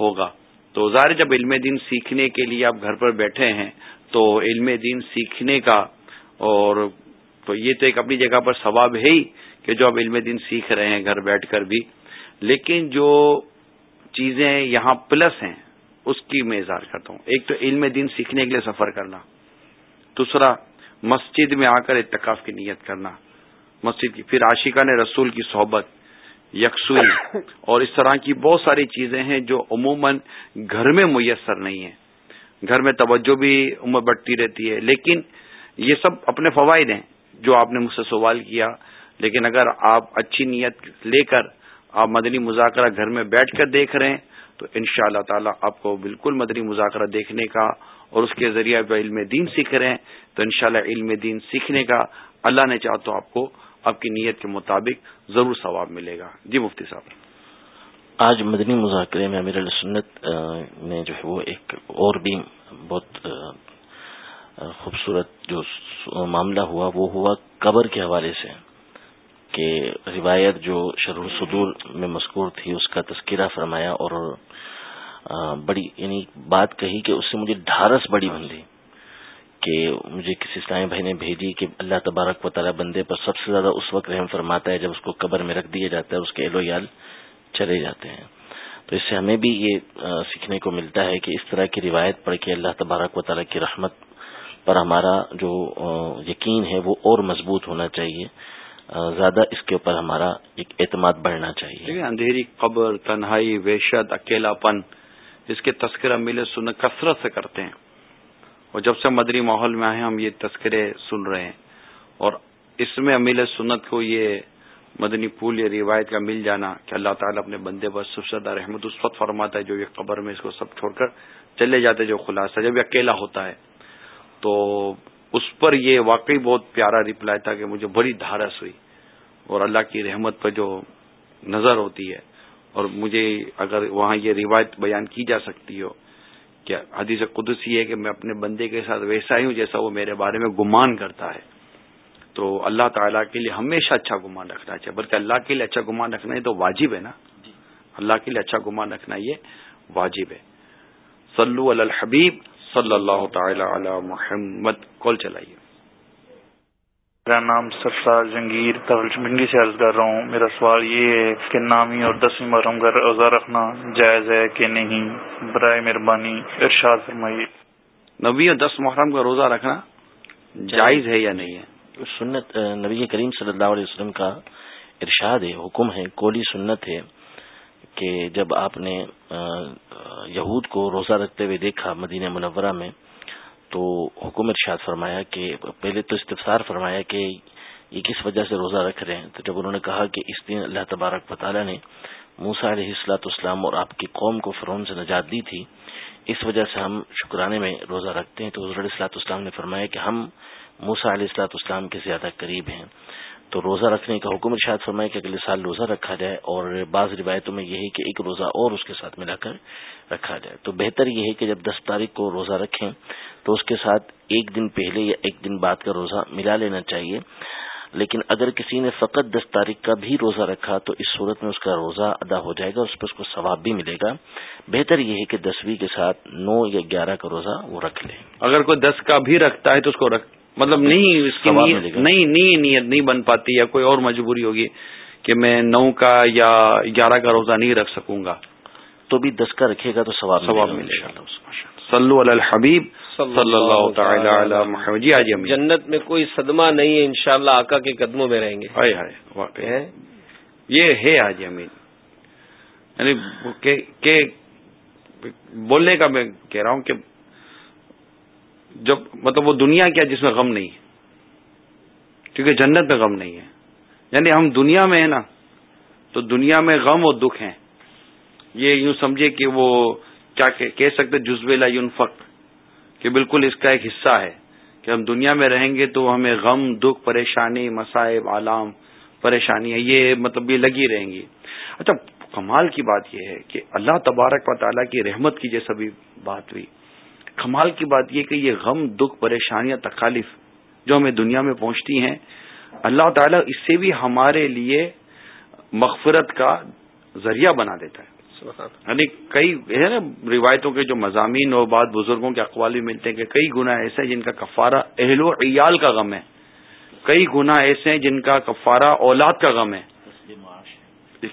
ہوگا۔ تو ظاہر جب علم دین سیکھنے کے لیے آپ گھر پر بیٹھے ہیں تو علم دین سیکھنے کا اور تو یہ تو ایک اپنی جگہ پر ثواب ہے ہی کہ جو اب علم دین سیکھ رہے ہیں گھر بیٹھ کر بھی۔ لیکن جو چیزیں یہاں پلس ہیں، اس کی میں اظہار کرتا ہوں۔ ایک تو علم دین سیکھنے کے لیے سفر کرنا، دوسرا مسجد میں آ کر اتقاف کی نیت کرنا، مسجد کی۔ پھر عاشقہ نے رسول کی صحبت، یکسوئی، اور اس طرح کی بہت ساری چیزیں ہیں جو عموماً گھر میں میسر نہیں ہیں۔ گھر میں توجہ بھی عمر بڑھتی رہتی ہے۔ لیکن یہ سب اپنے فوائد ہیں جو آپ نے مجھ سے سوال کیا۔ لیکن اگر آپ اچھی نیت لے کر آپ مدنی مذاکرہ گھر میں بیٹھ کر دیکھ رہے ہیں، تو ان شاء اللہ تعالیٰ آپ کو بالکل مدنی مذاکرہ دیکھنے کا اور اس کے ذریعے علم دین سیکھ رہے ہیں، تو انشاءاللہ علم دین سیکھنے کا اللہ نے چاہ تو آپ کو آپ کی نیت کے مطابق ضرور ثواب ملے گا۔ جی مفتی صاحب۔ آج مدنی مذاکرے میں امیر السنت نے جو ہے وہ ایک اور بھی بہت خوبصورت جو معاملہ ہوا، وہ ہوا قبر کے حوالے سے کہ روایت جو شرح صدور میں مذکور تھی، اس کا تذکرہ فرمایا اور بڑی یعنی بات کہی کہ اس سے مجھے ڈھارس بڑی بندی کہ مجھے کسی اسلامی بھائی نے بھیجی کہ اللہ تبارک و تعالیٰ بندے پر سب سے زیادہ اس وقت رحم فرماتا ہے جب اس کو قبر میں رکھ دیا جاتا ہے، اس کے ایلو یال چلے جاتے ہیں۔ تو اس سے ہمیں بھی یہ سیکھنے کو ملتا ہے کہ اس طرح کی روایت پڑھ کے اللہ تبارک و تعالیٰ کی رحمت پر ہمارا جو یقین ہے وہ اور مضبوط ہونا چاہیے۔ زیادہ اس کے اوپر ہمارا ایک اعتماد بڑھنا چاہیے۔ اندھیری، قبر، تنہائی، وحشت اکیلا پن اس کے تذکرہ ملے سن کثرت سے کرتے ہیں۔ اور جب سے مدری ماحول میں آئے ہم یہ تذکرے سن رہے ہیں۔ اور اس میں امیل سنت کو یہ مدنی پھول یا روایت کا مل جانا کہ اللہ تعالیٰ اپنے بندے بس سفسدہ رحمت اس وقت فرماتا ہے، جو یہ قبر میں اس کو سب چھوڑ کر چلے جاتے جو خلاصہ، جب یہ اکیلا ہوتا ہے۔ تو اس پر یہ واقعی بہت پیارا ریپلائی تھا کہ مجھے بڑی دھارس ہوئی اور اللہ کی رحمت پر جو نظر ہوتی ہے۔ اور مجھے اگر وہاں یہ روایت بیان کی جا سکتی ہو کہ حدیث قدس یہ ہے کہ میں اپنے بندے کے ساتھ ویسا ہی ہوں جیسا وہ میرے بارے میں گمان کرتا ہے۔ تو اللہ تعالیٰ کے لیے ہمیشہ اچھا گمان رکھنا چاہیے۔ بلکہ اللہ کے لیے اچھا گمان رکھنا یہ تو واجب ہے نا۔ اللہ کے لیے اچھا گمان رکھنا یہ واجب ہے۔ سلو الحبیب صلی اللہ تعالی علی محمد۔ کال چلائیے۔ میرا نام سرفراز جنگیر منگی سے عرض کر رہا ہوں۔ میرا سوال یہ ہے کہ نامی اور دسویں محرم کا روزہ رکھنا جائز ہے کہ نہیں؟ برائے مہربانی ارشاد فرمائیے۔ نبی اور دس محرم کا روزہ رکھنا جائز ہے یا نہیں ہے؟ سنت نبی کریم صلی اللہ علیہ وسلم کا ارشاد ہے، حکم ہے، کولی سنت ہے کہ جب آپ نے یہود کو روزہ رکھتے ہوئے دیکھا مدینہ منورہ میں، تو حکم ارشاد فرمایا کہ، پہلے تو استفسار فرمایا کہ یہ کس وجہ سے روزہ رکھ رہے ہیں؟ تو جب انہوں نے کہا کہ اس دن اللہ تبارک مطالعہ نے موسا علیہ السلاط اسلام اور آپ کی قوم کو فرون سے نجات دی تھی، اس وجہ سے ہم شکرانے میں روزہ رکھتے ہیں۔ تو حضرت السلاط اسلام نے فرمایا کہ ہم موسا علیہ السلاط اسلام کے زیادہ قریب ہیں۔ تو روزہ رکھنے کا حکم ارشاد فرمائے کہ اگلے سال روزہ رکھا جائے اور بعض روایتوں میں یہ ہے کہ ایک روزہ اور اس کے ساتھ ملا کر رکھا جائے۔ تو بہتر یہ ہے کہ جب دس تاریخ کو روزہ رکھیں تو اس کے ساتھ ایک دن پہلے یا ایک دن بعد کا روزہ ملا لینا چاہیے۔ لیکن اگر کسی نے فقط دس تاریخ کا بھی روزہ رکھا تو اس صورت میں اس کا روزہ ادا ہو جائے گا اس پر اس کو ثواب بھی ملے گا۔ بہتر یہ ہے کہ دسویں کے ساتھ نو یا گیارہ کا روزہ وہ رکھ لے اگر کوئی دس کا بھی رکھتا ہے تو اس کو رکھ مطلب نہیں اس کی نہیں نہیں نیت نہیں بن پاتی یا کوئی اور مجبوری ہوگی کہ میں نو کا یا گیارہ کا روزہ نہیں رکھ سکوں گا۔ تو بھی دس کا رکھے گا تو ثواب ثواب ملے گا۔ صلو علی الحبیب۔ صلی اللہ تعالی علی محمد۔ جی آج جنت میں کوئی صدمہ نہیں ہے انشاءاللہ آقا کے قدموں میں رہیں گے۔ ہائے ہائے واقعی۔ یہ ہے آج امین۔ یعنی بولنے کا میں کہہ رہا ہوں کہ جب مطلب وہ دنیا کیا جس میں غم نہیں ہے؟ کیونکہ جنت میں غم نہیں ہے۔ یعنی ہم دنیا میں ہیں نا، تو دنیا میں غم اور دکھ ہیں۔ یہ یوں سمجھے کہ وہ کیا کہہ سکتے جزویلا یون فق کہ بالکل اس کا ایک حصہ ہے۔ کہ ہم دنیا میں رہیں گے تو ہمیں غم، دکھ، پریشانی مسائب عالم پریشانی ہے یہ مطلب یہ لگی رہیں گی۔ اچھا کمال کی بات یہ ہے کہ اللہ تبارک و تعالیٰ کی رحمت کی جیسا بھی بات ہوئی کمال کی بات یہ کہ یہ غم دکھ پریشانیاں تکالیف جو ہمیں دنیا میں پہنچتی ہیں اللہ تعالیٰ اس سے بھی ہمارے لیے مغفرت کا ذریعہ بنا دیتا ہے۔ یعنی کئی ہے نا روایتوں کے جو مضامین اور بعد بزرگوں کے اقوال بھی ملتے ہیں کہ کئی گنا ایسے ہیں جن کا کفارہ اہل و عیال کا غم ہے۔ کئی گنا ایسے ہیں جن کا کفارہ اولاد کا غم ہے۔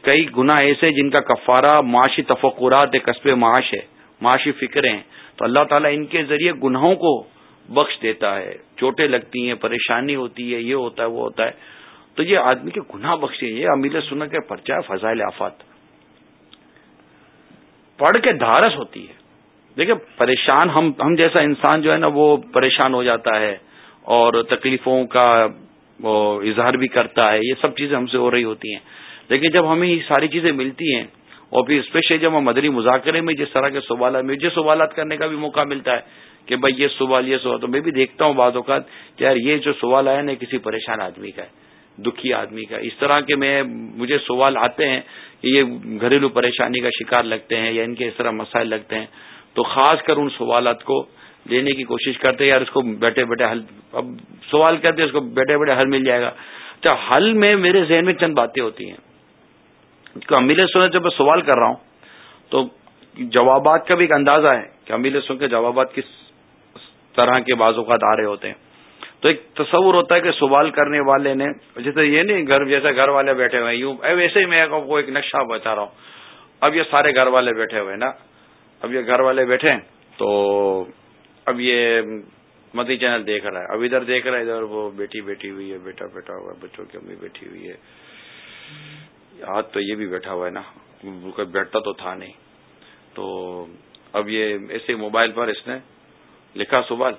کئی گنا ایسے جن کا کفارہ معاشی تفقرات قصب معاش ہے۔ معاشی فکریں ہیں۔ تو اللہ تعالیٰ ان کے ذریعے گناہوں کو بخش دیتا ہے۔ چوٹیں لگتی ہیں، پریشانی ہوتی ہے، یہ ہوتا ہے، وہ ہوتا ہے۔ تو یہ آدمی کے گناہ بخشے یہ امیل سن کے پرچہ ہے فضائل آفات۔ پڑھ کے دھارس ہوتی ہے۔ دیکھیں، پریشان، ہم ہم جیسا انسان جو ہے نا، وہ پریشان ہو جاتا ہے اور تکلیفوں کا اظہار بھی کرتا ہے۔ یہ سب چیزیں ہم سے ہو رہی ہوتی ہیں۔ لیکن جب ہمیں یہ ساری چیزیں ملتی ہیں اور پھر اسپیشلی جب ہم مدری مذاکرے میں جس طرح کے سوالات مجھے سوالات کرنے کا بھی موقع ملتا ہے کہ بھائی یہ سوال یہ سوال تو میں بھی دیکھتا ہوں بعض اوقات کہ یار یہ جو سوال آیا نا، کسی پریشان آدمی کا ہے، دکھی آدمی کا اس طرح کے میں مجھے سوال آتے ہیں کہ یہ گھریلو پریشانی کا شکار لگتے ہیں یا ان کے اس طرح مسائل لگتے ہیں۔ تو خاص کر ان سوالات کو لینے کی کوشش کرتے ہیں، یار اس کو بیٹھے بیٹھے حل اب سوال کرتے ہیں، اس کو بیٹھے بیٹھے حل مل جائے گا۔ اچھا حل میں میرے ذہن میں چند باتیں ہوتی ہیں۔ امیل سن جب میں سوال کر رہا ہوں تو جوابات کا بھی ایک اندازہ ہے کہ امیل سن کے جوابات کس طرح کے بعض اوقات آ رہے ہوتے ہیں۔ تو ایک تصور ہوتا ہے کہ سوال کرنے والے نے جیسے یہ نہیں گھر جیسے گھر والے بیٹھے ہوئے یوں ویسے ہی میں کو ایک نقشہ بتا رہا ہوں۔ اب یہ سارے گھر والے بیٹھے ہوئے نا۔ اب یہ گھر والے بیٹھے ہیں تو اب یہ مدی چینل دیکھ رہا ہے۔ اب ادھر دیکھ رہا ہے، ادھر وہ بیٹی بیٹھی ہوئی ہے، بیٹا بیٹھا ہوا ہے، بچوں کی امی بیٹھی ہوئی ہے۔ آج تو یہ بھی بیٹھا ہوا ہے نا بیٹھتا تو تھا نہیں۔ تو اب یہ ایسے موبائل پر اس نے لکھا سوال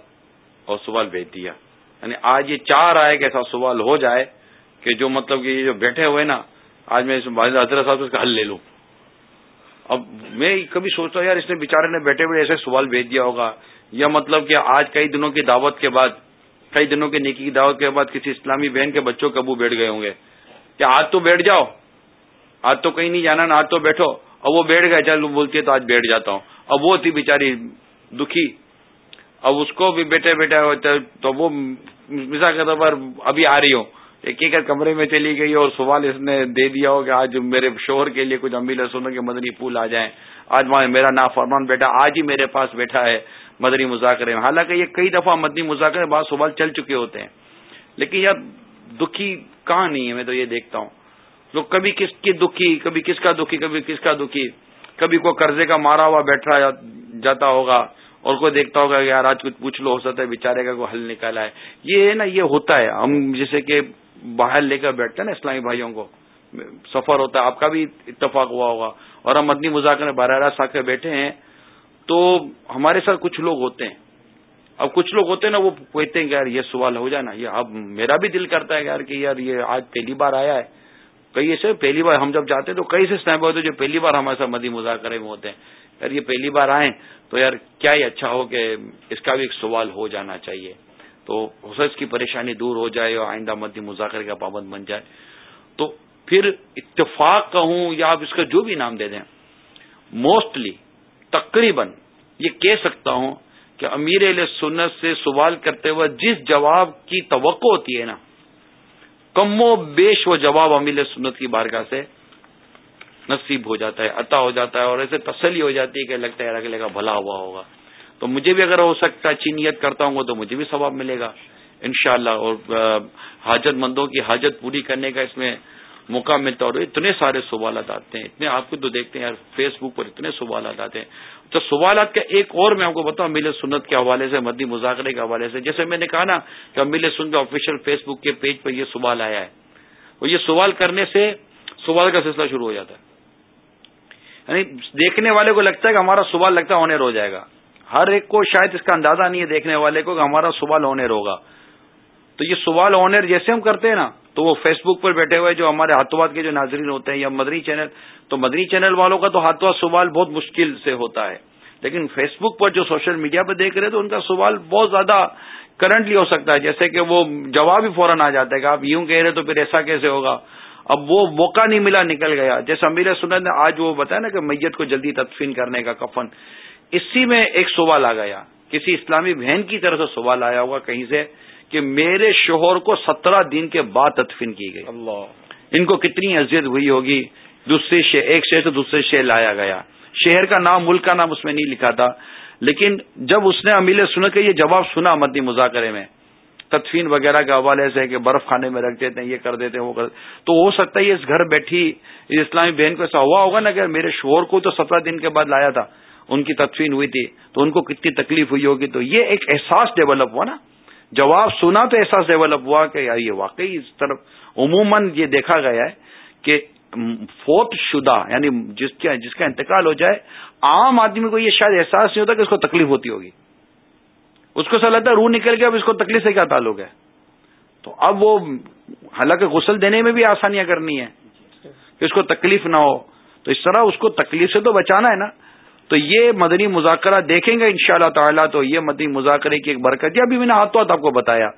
اور سوال بھیج دیا۔ یعنی آج یہ چاہ رہا ہے کہ ایسا سوال ہو جائے کہ جو مطلب کہ یہ جو بیٹھے ہوئے نا، آج میں حضرت صاحب سے اس کا حل لے لوں۔ اب میں کبھی سوچتا ہوں، یار اس نے بےچارے نے بیٹھے ہوئے ایسے سوال بھیج دیا ہوگا۔ یا مطلب کہ آج کئی دنوں کی دعوت کے بعد، کئی دنوں کی نیکی کی دعوت کے بعد کسی اسلامی بہن کے بچوں کبو بیٹھ گئے ہوں گے۔ کہ آج تو بیٹھ جاؤ۔ آج تو کہیں نہیں جانا نا آج تو بیٹھو۔ اب وہ بیٹھ گئے، چل بولتی ہے تو آج بیٹھ جاتا ہوں۔ اب وہ تھی بیچاری دکھی۔ اب اس کو بھی بیٹھے بیٹھے تو وہ مثال کے طور پر ابھی آ رہی ہوں۔ ایک ایک کمرے میں چلی گئی اور سوال اس نے دے دیا ہو کہ آج میرے شوہر کے لیے کچھ امیل سنو کے مدنی پھول آ جائیں۔ آج میرا نا فرمان بیٹا آج ہی میرے پاس بیٹھا ہے مدنی مذاکرے میں۔ حالانکہ یہ کئی دفعہ مدنی مذاکرے بعض سوال چل چکے ہوتے ہیں۔ لیکن یار دکھی کہاں نہیں ہے؟ میں تو یہ دیکھتا ہوں۔ لوگ کبھی کس کی دکھی، کبھی کس کا دکھی، کبھی کس کا دکھی۔ کبھی کوئی قرضے کا مارا ہوا بیٹھا جاتا ہوگا اور کوئی دیکھتا ہوگا کہ یار آج کچھ پوچھ لو، ہو سکتا ہے بےچارے کا کوئی حل نکالا ہے۔ یہ نا، یہ ہوتا ہے۔ ہم جیسے کہ باہر لے کر بیٹھتے ہیں نا اسلامی بھائیوں کو، سفر ہوتا ہے۔ آپ کا بھی اتفاق ہوا ہوگا۔ اور ہم مدنی مذاکر میں براہ راست آ کے بیٹھے ہیں۔ تو ہمارے ساتھ کچھ لوگ ہوتے ہیں۔ اب کچھ لوگ ہوتے ہیں نا، وہ کہتے ہیں کہ یار یہ سوال ہو جائے نا یہ اب میرا بھی دل کرتا ہے یار کہ یار یہ آج پہلی بار آیا ہے۔ کئی ایسے پہلی بار ہم جب جاتے ہیں تو کئی سے اسنیپ ہوتے ہیں جو پہلی بار ہمارے ساتھ مدی مذاکرے میں ہوتے ہیں۔ یار یہ پہلی بار آئیں تو یار کیا ہی اچھا ہو کہ اس کا بھی ایک سوال ہو جانا چاہیے۔ تو حسد کی پریشانی دور ہو جائے اور آئندہ مدی مذاکرے کا پابند بن جائے۔ تو پھر اتفاق کہوں یا آپ اس کا جو بھی نام دے دیں۔ موسٹلی تقریباً یہ کہہ سکتا ہوں کہ امیر علیہ سنت سے سوال کرتے ہوئے جس جواب کی توقع ہوتی ہے نا کم و بیش وہ جواب امیر سنت کی بارگاہ سے نصیب ہو جاتا ہے، عطا ہو جاتا ہے اور ایسے تسلی ہو جاتی ہے کہ لگتا ہے اگلے کا بھلا ہوا ہوگا۔ تو مجھے بھی اگر ہو سکتا ہے چینیت کرتا ہوں تو مجھے بھی ثواب ملے گا۔ انشاءاللہ، اور حاجت مندوں کی حاجت پوری کرنے کا اس میں موقع ملتا اور اتنے سارے سوالات آتے ہیں۔ اتنے آپ کو تو دیکھتے ہیں یار، فیس بک پر اتنے سوالات آتے ہیں۔ تو سوالات کا ایک اور میں آپ کو بتاؤں امیل سنت کے حوالے سے مدی مذاکرے کے حوالے سے۔ جیسے میں نے کہا نا کہ امیل سنت آفیشیل فیس بک کے پیج پر یہ سوال آیا ہے۔ اور یہ سوال کرنے سے سوال کا سلسلہ شروع ہو جاتا ہے۔ یعنی دیکھنے والے کو لگتا ہے کہ ہمارا سوال لگتا ہے آنر ہو جائے گا۔ ہر ایک کو شاید اس کا اندازہ نہیں ہے دیکھنے والے کو کہ ہمارا سوال آنر ہوگا تو یہ سوال آنر جیسے ہم کرتے ہیں نا تو وہ فیس بک پر بیٹھے ہوئے جو ہمارے ہاتھوات کے جو ناظرین ہوتے ہیں یا مدنی چینل، تو مدنی چینل والوں کا تو ہاتھوات سوال بہت مشکل سے ہوتا ہے۔ لیکن فیس بک پر جو سوشل میڈیا پہ دیکھ رہے تو ان کا سوال بہت زیادہ کرنٹلی ہو سکتا ہے۔ جیسے کہ وہ جواب ہی فوراً آ جاتا ہے کہ آپ یوں کہہ رہے تو پھر ایسا کیسے ہوگا؟ اب وہ موقع نہیں ملا، نکل گیا۔ جیسے امیر سنت نے آج وہ بتایا نا کہ میت کو جلدی تدفین کرنے کا کفن۔ اسی میں ایک سوال آ گیا۔ کسی اسلامی بہن کی طرف سے سوال آیا ہوگا کہیں سے؟ کہ میرے شوہر کو سترہ دن کے بعد تدفین کی گئی۔ اللہ۔ ان کو کتنی اذیت ہوئی ہوگی۔ دوسرے ایک شہر سے دوسرے شہر لایا گیا۔ شہر کا نام ملک کا نام اس میں نہیں لکھا تھا۔ لیکن جب اس نے امیل سن کے یہ جواب سنا مدنی مذاکرے میں تدفین وغیرہ کے حوالے سے کہ برف کھانے میں رکھ دیتے ہیں یہ کر دیتے ہیں وہ کر تو ہو سکتا ہے اس گھر بیٹھی اس اسلامی بہن کو ایسا ہوا ہوگا نا کہ میرے شوہر کو تو سترہ دن کے بعد لایا تھا۔ ان کی تدفین ہوئی تھی۔ تو ان کو کتنی تکلیف ہوئی ہوگی۔ تو یہ ایک احساس ڈیولپ ہوا نا۔ جواب سنا تو احساس ڈیولپ ہوا کہ یار یہ واقعی اس طرف عموماً یہ دیکھا گیا ہے کہ فوت شدہ یعنی جس کا جس کا انتقال ہو جائے، عام آدمی کو یہ شاید احساس نہیں ہوتا کہ اس کو تکلیف ہوتی ہوگی۔ اس کو لگتا ہے روح نکل گیا، اب اس کو تکلیف سے کیا تعلق ہے؟ تو اب وہ حالانکہ غسل دینے میں بھی آسانیاں کرنی ہے کہ اس کو تکلیف نہ ہو۔ تو اس طرح اس کو تکلیف سے تو بچانا ہے نا۔ تو یہ مدنی مذاکرہ دیکھیں گے ان شاء اللہ تعالیٰ تو یہ مدنی مذاکرے کی ایک برکت۔ یا بھی میں نے ہاتھوں ہاتھ آپ کو بتایا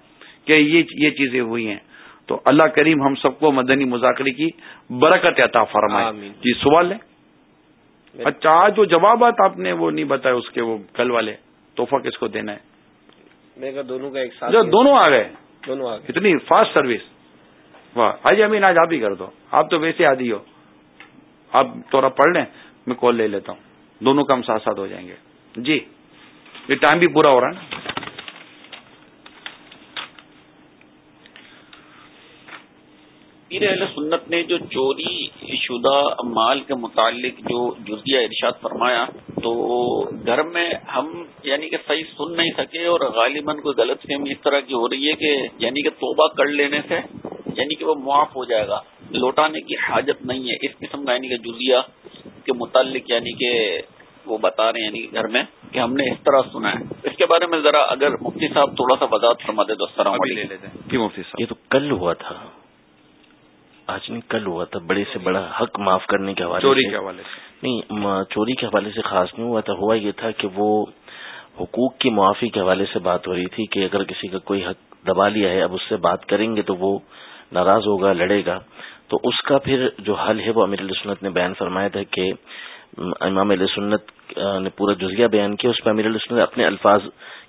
کہ یہ یہ چیزیں ہوئی ہیں۔ تو اللہ کریم ہم سب کو مدنی مذاکرے کی برکت عطا فرمائے۔ جی سوال ہے؟ اچھا آج جو جوابات آپ نے وہ نہیں بتایا اس کے وہ کل والے تحفہ کس کو دینا ہے؟ دونوں کا ایک ساتھ دونوں آ گئے۔ دونوں آ گئے۔ اتنی فاسٹ سروس واہ حاجی امین آج آپ ہی کر دو۔ آپ تو ویسے آدھی ہو۔ آپ تھوڑا پڑھ لیں میں کال لے لیتا ہوں۔ دونوں کام ساتھ ساتھ ہو جائیں گے۔ جی یہ ٹائم بھی پورا ہو رہا ہے۔ نا پیر اہل سنت نے جو چوری شدہ مال کے متعلق جو جزیہ ارشاد فرمایا، تو گھر میں ہم یعنی کہ صحیح سن نہیں سکے اور غالباً کوئی غلط فہمی اس طرح کی ہو رہی ہے کہ یعنی کہ توبہ کر لینے سے یعنی کہ وہ معاف ہو جائے گا۔ لوٹانے کی حاجت نہیں ہے۔ اس قسم کا یعنی کہ جزیہ کے متعلق یعنی کہ وہ بتا رہے ہیں یعنی گھر میں کہ ہم نے اس طرح سنا ہے۔ اس کے بارے میں ذرا اگر مفتی صاحب تھوڑا سا وضاحت فرما دے تو السلام علیکم۔ لے لیتے ہیں۔ مفتی صاحب۔ یہ تو کل ہوا تھا۔ آج نہیں کل ہوا تھا۔ بڑے سے بڑا حق معاف کرنے کے حوالے چوری کے حوالے سے۔ نہیں چوری کے حوالے سے خاص نہیں ہوا تھا۔ ہوا یہ تھا کہ وہ حقوق کی معافی کے حوالے سے بات ہو رہی تھی کہ اگر کسی کا کوئی حق دبا لیا ہے اب اس سے بات کریں گے تو وہ ناراض ہوگا لڑے گا۔ تو اس کا پھر جو حل ہے وہ امیر سنت نے بیان فرمایا تھا کہ امام علیہ سنت نے پورا جزیہ بیان کیا، اس پہ امیر سنت اپنے الفاظ،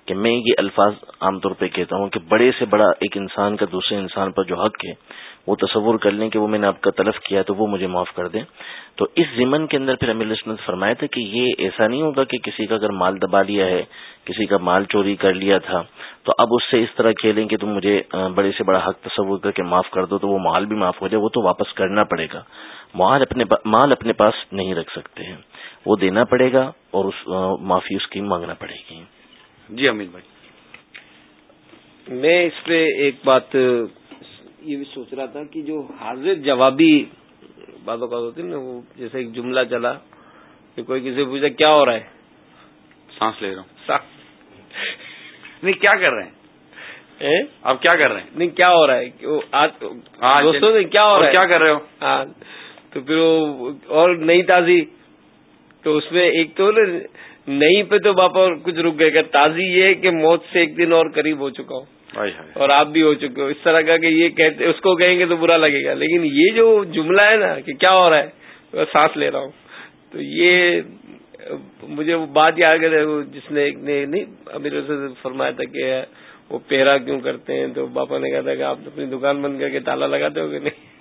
کہ میں یہ الفاظ عام طور پہ کہتا ہوں کہ بڑے سے بڑا ایک انسان کا دوسرے انسان پر جو حق ہے وہ تصور کر لیں کہ وہ میں نے آپ کا تلف کیا تو وہ مجھے معاف کر دیں۔ تو اس ضمن کے اندر پھر امیر سنت فرمایا تھا کہ یہ ایسا نہیں ہوگا کہ کسی کا اگر مال دبا لیا ہے، کسی کا مال چوری کر لیا تھا، تو اب اس سے اس طرح کھیلیں کہ تم مجھے بڑے سے بڑا حق تصور کر کے معاف کر دو تو وہ مال بھی معاف ہو جائے، وہ تو واپس کرنا پڑے گا۔ مال اپنے مال اپنے پاس نہیں رکھ سکتے ہیں۔ وہ دینا پڑے گا اور اس معافی اس کی مانگنا پڑے گی۔ جی امین بھائی۔ میں اس پہ ایک بات یہ بھی سوچ رہا تھا کہ جو حاضر جوابی بات اوقات ہوتی نا وہ جیسے ایک جملہ چلا کہ کوئی کسی پوچھا کیا ہو رہا ہے؟ سانس لے رہا ہوں۔ نہیں کیا کر رہے ہیں؟ آپ کیا کر رہے ہیں؟ نہیں کیا ہو رہا ہے؟ دوستوں نے کیا ہو رہا ہے؟ کیا کر رہے ہو؟ ہاں تو پھر وہ اور نئی تازی تو اس میں ایک تو نہیں پہ تو باپا کچھ رک گئے گا تازی یہ کہ موت سے ایک دن اور قریب ہو چکا ہوں۔ اور آپ بھی ہو چکے ہو۔ اس طرح کا کہ یہ کہتے اس کو کہیں گے تو برا لگے گا۔ لیکن یہ جو جملہ ہے نا کہ کیا ہو رہا ہے سانس لے رہا ہوں۔ تو یہ مجھے وہ بات یاد کرے جس نے ایک نے نہیں امیر فرمایا تھا کہ وہ پیرا کیوں کرتے ہیں؟ تو باپا نے کہا تھا کہ آپ اپنی دکان بند کر کے تالا لگاتے ہو کہ نہیں؟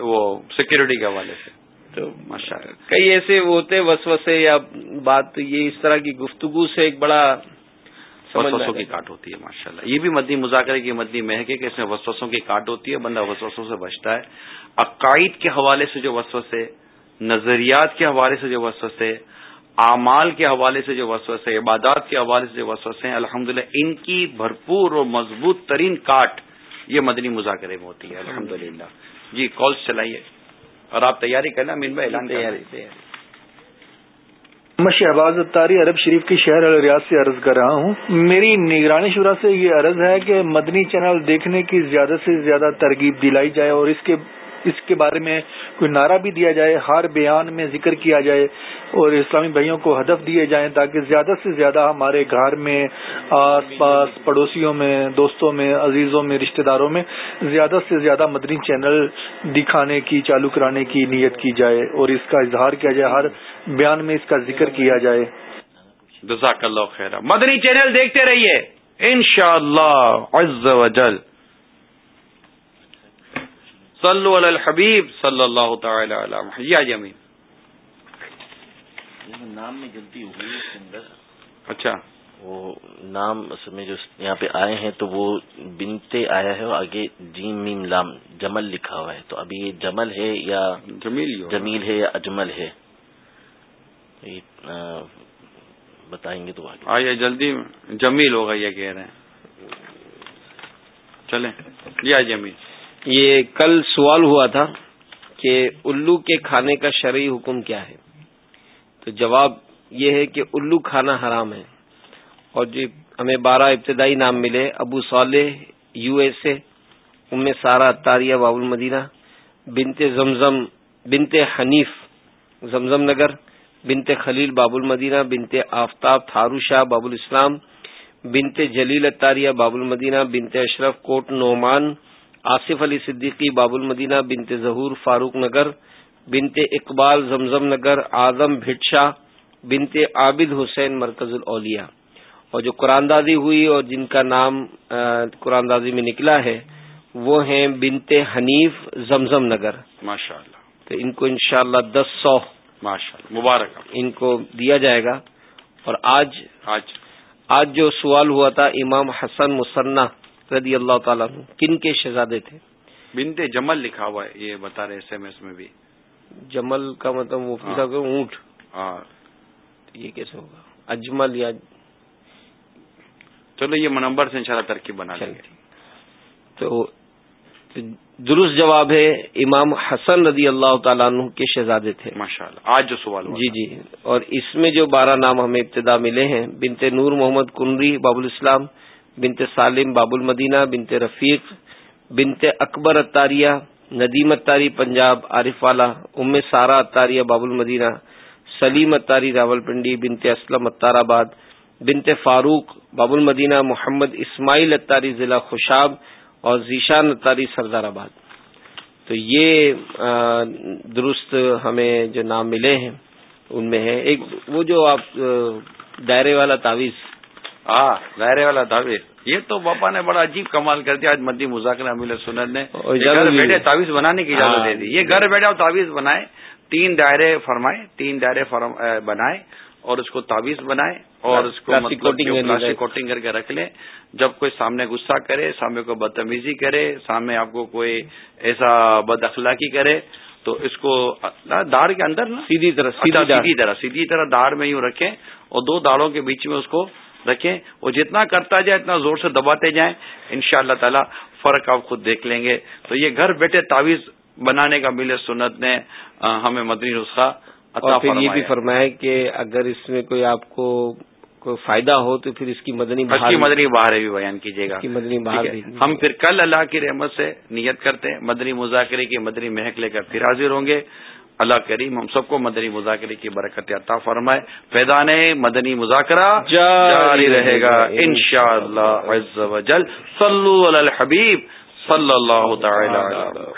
وہ سیکورٹی کے حوالے سے۔ تو ماشاء کئی ایسے ہوتے وسوسے یا بات یہ اس طرح کی گفتگو سے ایک بڑا وسوسوں کی کاٹ ہوتی ہے ماشاء اللہ یہ بھی مدنی مذاکرے کی مدنی مہک ہے کہ اس میں وسوسوں کی کاٹ ہوتی ہے بندہ وسوسوں سے بچتا ہے۔ عقائد کے حوالے سے جو وسوسے نظریات کے حوالے سے جو وسوسے اعمال کے حوالے سے جو وسوسے عبادات کے حوالے سے جو وسوسے ہیں الحمد ان کی بھرپور اور مضبوط ترین کاٹ یہ مدنی مذاکرے میں ہوتی ہے۔ الحمد جی کالس چلائیے اور آپ تیاری کرنا مین بھائی اعلان تیاری تیاری۔ میں شہباز اتاری عرب شریف کی شہر الریاض سے عرض کر رہا ہوں۔ میری نگرانی شورا سے یہ عرض ہے کہ مدنی چینل دیکھنے کی زیادہ سے زیادہ ترغیب دلائی جائے اور اس کے اس کے بارے میں کوئی نعرہ بھی دیا جائے، ہر بیان میں ذکر کیا جائے اور اسلامی بھائیوں کو ہدف دیے جائیں تاکہ زیادہ سے زیادہ ہمارے گھر میں، آس پاس، پڑوسیوں میں، دوستوں میں، عزیزوں میں، رشتہ داروں میں زیادہ سے زیادہ مدنی چینل دکھانے کی، چالو کرانے کی نیت کی جائے اور اس کا اظہار کیا جائے، ہر بیان میں اس کا ذکر کیا جائے۔ جزاک اللہ خیر مدنی چینل دیکھتے رہیے۔ ان شاء اللہ صلو علی الحبیب صلی اللہ تعالی علی یا جمین نام میں غلطی اس کے اندر اچھا. وہ نام میں جو یہاں پہ آئے ہیں تو وہ بنتے آیا ہے اور آگے جیم میم لام جمل لکھا ہوا ہے۔ تو ابھی یہ جمل ہے یا جمیل جمیل ہے یا اجمل ہے؟ بتائیں گے تو آگے۔ آئیے جلدی۔ جمیل ہوگا یہ کہہ رہے ہیں۔ چلیں۔ یا جمیل۔ یہ کل سوال ہوا تھا کہ الو کے کھانے کا شرعی حکم کیا ہے؟ تو جواب یہ ہے کہ الو کھانا حرام ہے۔ اور جو ہمیں بارہ ابتدائی نام ملے، ابو صالح، یو ایس اے، ام سارا تاریہ، باب المدینہ بنتے زمزم بنتے حنیف، زمزم نگر بنتے خلیل، باب المدینہ بنتے آفتاب، تھارو شاہ، باب الاسلام بنتے جلیل اتاریہ باب المدینہ بنتے اشرف، کوٹ نعمان آصف علی صدیقی باب المدینہ بنت ظہور فاروق نگر بنت اقبال زمزم نگر اعظم بھٹ شاہ بنت عابد حسین مرکز الاولیاء۔ اور جو قرآن دازی ہوئی اور جن کا نام قرآن دازی میں نکلا ہے وہ ہیں بنت حنیف زمزم نگر۔ ماشاء اللہ تو ان کو انشاءاللہ اللہ دس سو ماشاء اللہ مبارک۔ ان کو دیا جائے گا۔ اور آج آج۔ آج جو سوال ہوا تھا امام حسن مصنح رضی اللہ تعالیٰ کن کے شہزادے تھے؟ بنتے جمل لکھا ہوا ہے یہ بتا رہے ایس ایم ایس میں بھی۔ جمل کا مطلب مفتی ہاں۔ اونٹ۔ ہاں۔ یہ کیسے ہوگا؟ اجمل یا چلو یہ نمبر سے انشاءاللہ ترکیب بنا لیں گے۔ تو درست جواب ہے امام حسن رضی اللہ تعالیٰ عنہ کے شہزادے تھے۔ ماشاء اللہ آج جو سوال جی جی۔ اور اس میں جو بارہ نام ہمیں ابتدا ملے ہیں بنتے نور محمد کنری باب الاسلام بنتے سالم باب المدینہ بنتے رفیق بنتے اکبر اتاریہ ندیم اتاری پنجاب، عارف والا، ام سارا اتاریہ باب المدینہ، سلیم اتاری راول پنڈی بنتے اسلم اتار آباد بنتے فاروق، باب المدینہ، محمد اسماعیل اتاری ضلع خوشاب اور ذیشان اتاری سردار آباد۔ تو یہ درست ہمیں جو نام ملے ہیں، ان میں ہے ایک وہ جو آپ دائرے والا تعویذ ہاں دائرے والا تعویذ یہ تو باپا نے بڑا عجیب کمال کر دیا آج مدی مذاکر امیر سنت نے۔ گھر بیٹھے تعویذ بنانے کی اجازت ہاں۔ دے دی۔ یہ گھر بیٹھے تعویذ بنائے تین دائرے فرمائے تین دائرے بنائے اور اس کو تعویذ بنائے اور اس کو پلاسٹک کوٹنگ کر کے رکھ لیں جب کوئی سامنے غصہ کرے سامنے کو بدتمیزی کرے سامنے آپ کو کوئی ایسا بد اخلاقی کرے تو اس کو داڑ کے اندر نا۔ سیدھی طرح اچھا، سیدھی طرح سیدھی طرح داڑ میں یوں رکھیں اور دو داڑوں کے بیچ میں اس کو رکھیں وہ جتنا کرتا جائے اتنا زور سے دباتے جائیں۔ ان شاء اللہ تعالی فرق آپ خود دیکھ لیں گے۔ تو یہ گھر بیٹھے تعویذ بنانے کا مل سنت نے ہمیں مدنی نسخہ اور پھر یہ بھی فرمایا کہ اگر اس میں کوئی آپ کو کوئی فائدہ ہو تو پھر اس کی مدنی بہار کی مدنی بہار بھی بیان کیجیے گا۔ مدنی بہار ہم پھر کل اللہ کی رحمت سے نیت کرتے ہیں مدنی مذاکرے کی مدنی مہک لے کر پھر حاضر ہوں گے۔ اللہ کریم ہم سب کو مدنی مذاکرے کی برکت عطا فرمائے۔ فیضان مدنی مذاکرہ جاری رہے گا ان شاء اللہ صلو علی الحبیب صلی اللہ تعالی